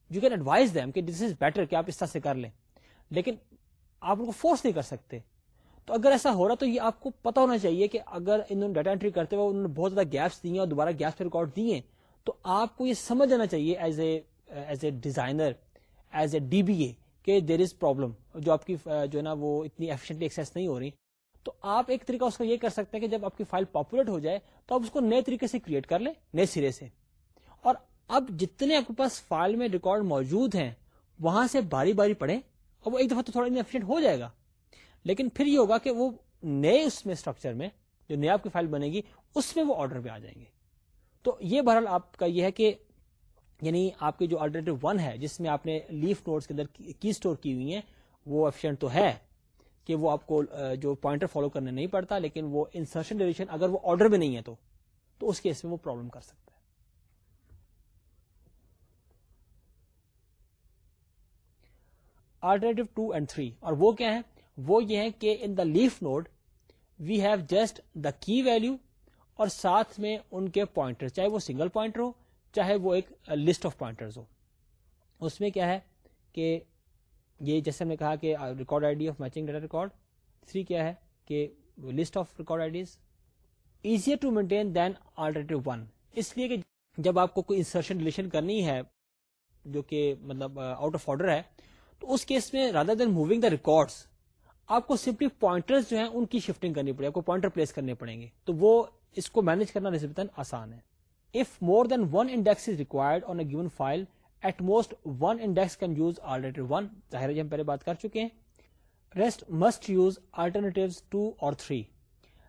you can advise them کہ دس از بیٹر کہ آپ اس طرح سے کر لیں لیکن آپ ان کو فورس نہیں کر سکتے تو اگر ایسا ہو رہا تو یہ آپ کو پتا ہونا چاہیے کہ اگر انہوں نے ڈیٹا انٹری کرتے ہوئے انہوں نے بہت زیادہ گیپس دیے اور دوبارہ گیپس پہ ریکارڈ دیے تو آپ کو یہ سمجھ آنا چاہیے as a as a designer as a D B A کہ دیر از پرابلم جو آپ کی جو ہے نا وہ اتنی ایفیشنٹلی ایکسیس نہیں ہو رہی تو آپ ایک طریقہ اس کا یہ کر سکتے ہیں کہ جب آپ کی فائل پاپولیٹ ہو جائے تو آپ اس کو نئے طریقے سے کریٹ کر لیں نئے سرے سے اور اب جتنے آپ کے پاس فائل میں ریکارڈ موجود ہیں وہاں سے باری باری پڑھیں اور وہ ایک دفعہ تو تھوڑا انفیشنٹ ہو جائے گا لیکن پھر یہ ہوگا کہ وہ نئے اس میں اسٹرکچر میں جو نیا آپ کی فائل بنے گی اس میں وہ آرڈر پہ آ جائیں گے تو یہ بہرحال آپ کا یہ ہے کہ یعنی آپ کے جو آلٹرنیٹو ون ہے جس میں آپ نے لیف نوٹس کے اندر کی اسٹور کی ہوئی ہیں وہ آپشن تو ہے کہ وہ آپ کو جو پوائنٹر فالو کرنے نہیں پڑتا لیکن وہ انسرشن سرشن اگر وہ آرڈر میں نہیں ہے تو تو اس کیس میں وہ پرابلم کر سکتا ہے آلٹرنیٹو ٹو اینڈ تھری اور وہ کیا ہے وہ یہ ہے کہ in the leaf node we have just the key value اور ساتھ میں ان کے پوائنٹر چاہے وہ سنگل پوائنٹر ہو چاہے وہ ایک لسٹ آف پوائنٹرز ہو اس میں کیا ہے کہ یہ جیسے ہم نے کہا کہ record I D of matching data record three کیا ہے کہ list of record I Ds easier to maintain than alternative one اس لیے کہ جب آپ کو کوئی انسرشن کرنی ہے جو کہ مطلب آؤٹ آف آرڈر ہے تو اس کیس میں rather than moving the records آپ کو سمپلی پوائنٹرز جو ہیں ان کی شفٹنگ کرنی پڑے گی پوائنٹر پلیس کرنے پڑیں گے تو وہ اس کو مینج کرنا نسبتاً آسان ہے if more than one index is required on a given file at most one index can use one ظاہر جی ہم پہلے بات کر چکے ہیں rest must use alternative two اور تھری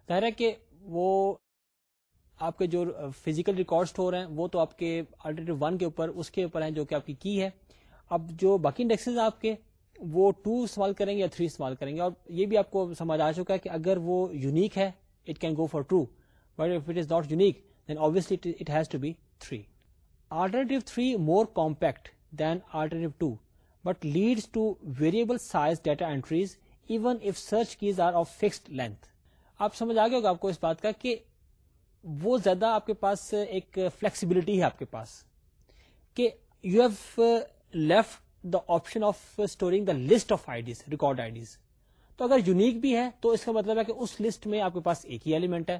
ظاہر ہے کہ وہ آپ کے جو فزیکل ریکارڈ اسٹور ہیں وہ تو آپ کے آلٹرنیٹ ون کے اوپر اس کے اوپر ہیں جو کہ آپ کی کی ہے اب جو باقی انڈیکسز آپ کے وہ ٹو استعمال کریں گے یا تھری استعمال کریں گے اور یہ بھی آپ کو سمجھ آ چکا ہے کہ اگر وہ یونیک ہے it can go for two but it is not unique then ابس it he three alternate three more compact than alternative two but lead to variable size data entries even if search keys are of fixed length آپ سمجھ آگے ہوگا آپ کو اس بات کا کہ وہ زیادہ آپ کے پاس ایک فلیکسیبلٹی ہے آپ کے پاس کہ you have left the option of storing the list of I Ds record I Ds تو اگر یونیک بھی ہے تو اس کا مطلب ہے کہ اس لسٹ میں آپ کے پاس ایک ہی ایلیمنٹ ہے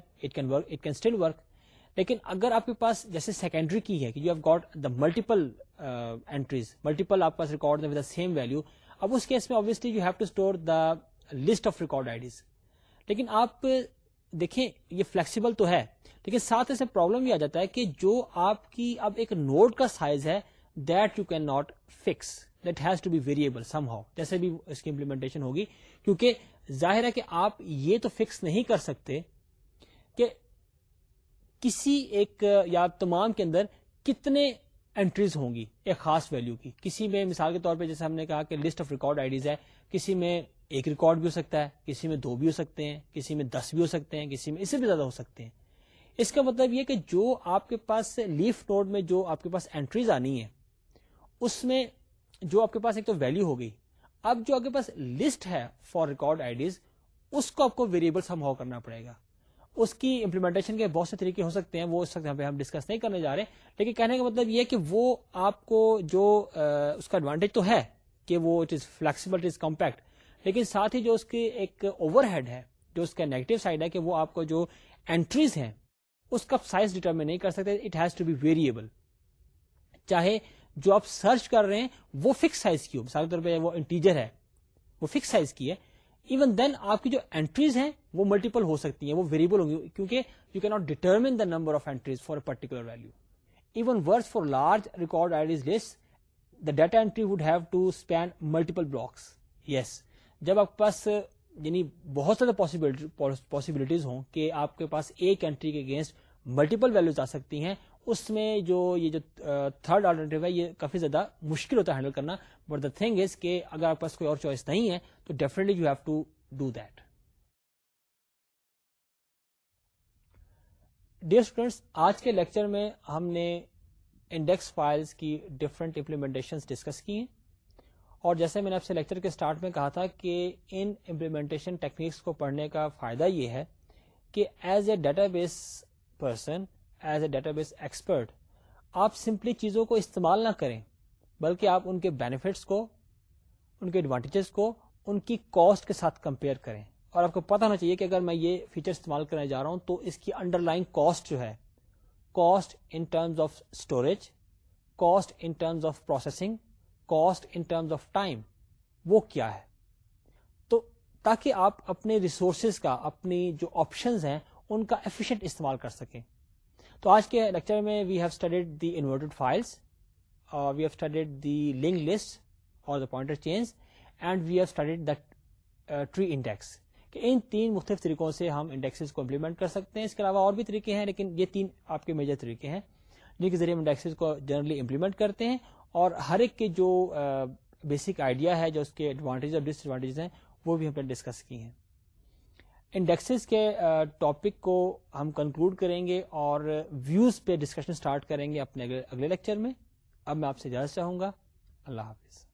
لیکن اگر آپ کے پاس جیسے سیکنڈری کی ہے کہ you have got the the multiple multiple آپ پاس ریکارڈ ود سیم ویلو اب اس کیس میں you have to store the list of record I Ds لیکن آپ دیکھیں یہ فلیکسیبل تو ہے لیکن ساتھ پرابلم بھی آ جاتا ہے کہ جو آپ کی اب ایک نوٹ کا سائز ہے that you can not fix that has to be variable somehow جیسے بھی اس کی امپلیمنٹیشن ہوگی کیونکہ ظاہر ہے کہ آپ یہ تو فکس نہیں کر سکتے کہ کسی ایک یا تمام کے اندر کتنے انٹریز ہوں گی ایک خاص ویلو کی کسی میں مثال کے طور پہ جیسے ہم نے کہا کہ list of record I Ds ہے کسی میں ایک ریکارڈ بھی ہو سکتا ہے کسی میں دو بھی ہو سکتے ہیں کسی میں دس بھی ہو سکتے ہیں کسی میں اس سے بھی زیادہ ہو سکتے ہیں اس کا مطلب یہ کہ جو آپ کے پاس لیف نوڈ میں جو آپ کے پاس انٹریز آنی ہے اس میں جو آپ کے پاس ایک تو ویلو ہو گئی اب جو آپ کے پاس لسٹ ہے فار ریکارڈ آئی ڈیز اس کو آپ کو ویریبل کرنا پڑے گا اس کی امپلیمنٹیشن کے بہت سے طریقے ہو سکتے ہیں وہ اس وقت یہاں پہ ہم ڈسکس نہیں کرنے جا رہے لیکن کہنے کا مطلب یہ کہ وہ آپ کو جو اس کا ایڈوانٹیج تو ہے کہ وہ it is flexible it is compact لیکن ساتھ ہی جو اس کی ایک اوور ہیڈ ہے جو اس کا نیگیٹو سائڈ ہے کہ وہ آپ کو جو اینٹریز ہیں اس کا سائز ڈیٹرمن نہیں کر سکتے it has to be variable چاہے جو آپ سرچ کر رہے ہیں وہ فکس سائز کی ہو مثال کے طور پہ وہ انٹیجر ہے وہ فکس سائز کی ہے ایون دین آپ کی جو اینٹریز ہیں وہ ملٹیپل ہو سکتی ہیں وہ ویریبل کیونکہ you not determine the number of entries for particular value even worse for large record I list the data entry would have to span multiple blocks yes جب آپ کے پاس یعنی بہت زیادہ پاسبلٹیز ہوں کہ آپ کے پاس ایک اینٹری کے اگینسٹ ملٹیپل ویلوز آ سکتی ہیں اس میں جو یہ جو تھرڈ آلٹرنیٹو ہے یہ کافی زیادہ مشکل ہوتا ہے ہینڈل کرنا بٹ دا تھنگ از کہ اگر آپ پاس کوئی اور چوائس نہیں ہے تو definitely you have to do that dear students آج کے لیکچر میں ہم نے انڈیکس فائلس کی ڈفرنٹ امپلیمنٹیشن ڈسکس کی ہیں اور جیسے میں نے آپ سے لیکچر کے اسٹارٹ میں کہا تھا کہ ان امپلیمنٹیشن ٹیکنیکس کو پڑھنے کا فائدہ یہ ہے کہ as a database person as a database expert آپ سمپلی چیزوں کو استعمال نہ کریں بلکہ آپ ان کے بینیفٹس کو ان کے ایڈوانٹیجز کو ان کی کاسٹ کے ساتھ کمپیئر کریں اور آپ کو پتہ ہونا چاہیے کہ اگر میں یہ فیچر استعمال کرنے جا رہا ہوں تو اس کی انڈر لائن کاسٹ جو ہے cost in terms of storage cost in terms of processing cost in terms of time وہ کیا ہے تو تاکہ آپ اپنے ریسورسز کا اپنی جو آپشنز ہیں ان کا ایفیشینٹ استعمال کر سکیں تو آج کے لیکچر میں we have studied the files we have studied the link list اور ٹری انڈیکس کہ ان تین مختلف طریقوں سے ہم انڈیکسز کو امپلیمنٹ کر سکتے ہیں اس کے علاوہ اور بھی طریقے ہیں لیکن یہ تین آپ کے میجر طریقے ہیں جن کے ذریعے ہم انڈیکسز کو جنرلی امپلیمنٹ کرتے ہیں اور ہر ایک کے جو بیسک uh, آئیڈیا ہے جو اس کے ایڈوانٹیج اور ڈس ایڈوانٹیجز ہیں وہ بھی ہم نے ڈسکس کی ہیں انڈیکسز کے ٹاپک کو ہم کنکلوڈ کریں گے اور ویوز پہ ڈسکشن سٹارٹ کریں گے اپنے اگلے لیکچر میں اب میں آپ سے اجازت چاہوں گا اللہ حافظ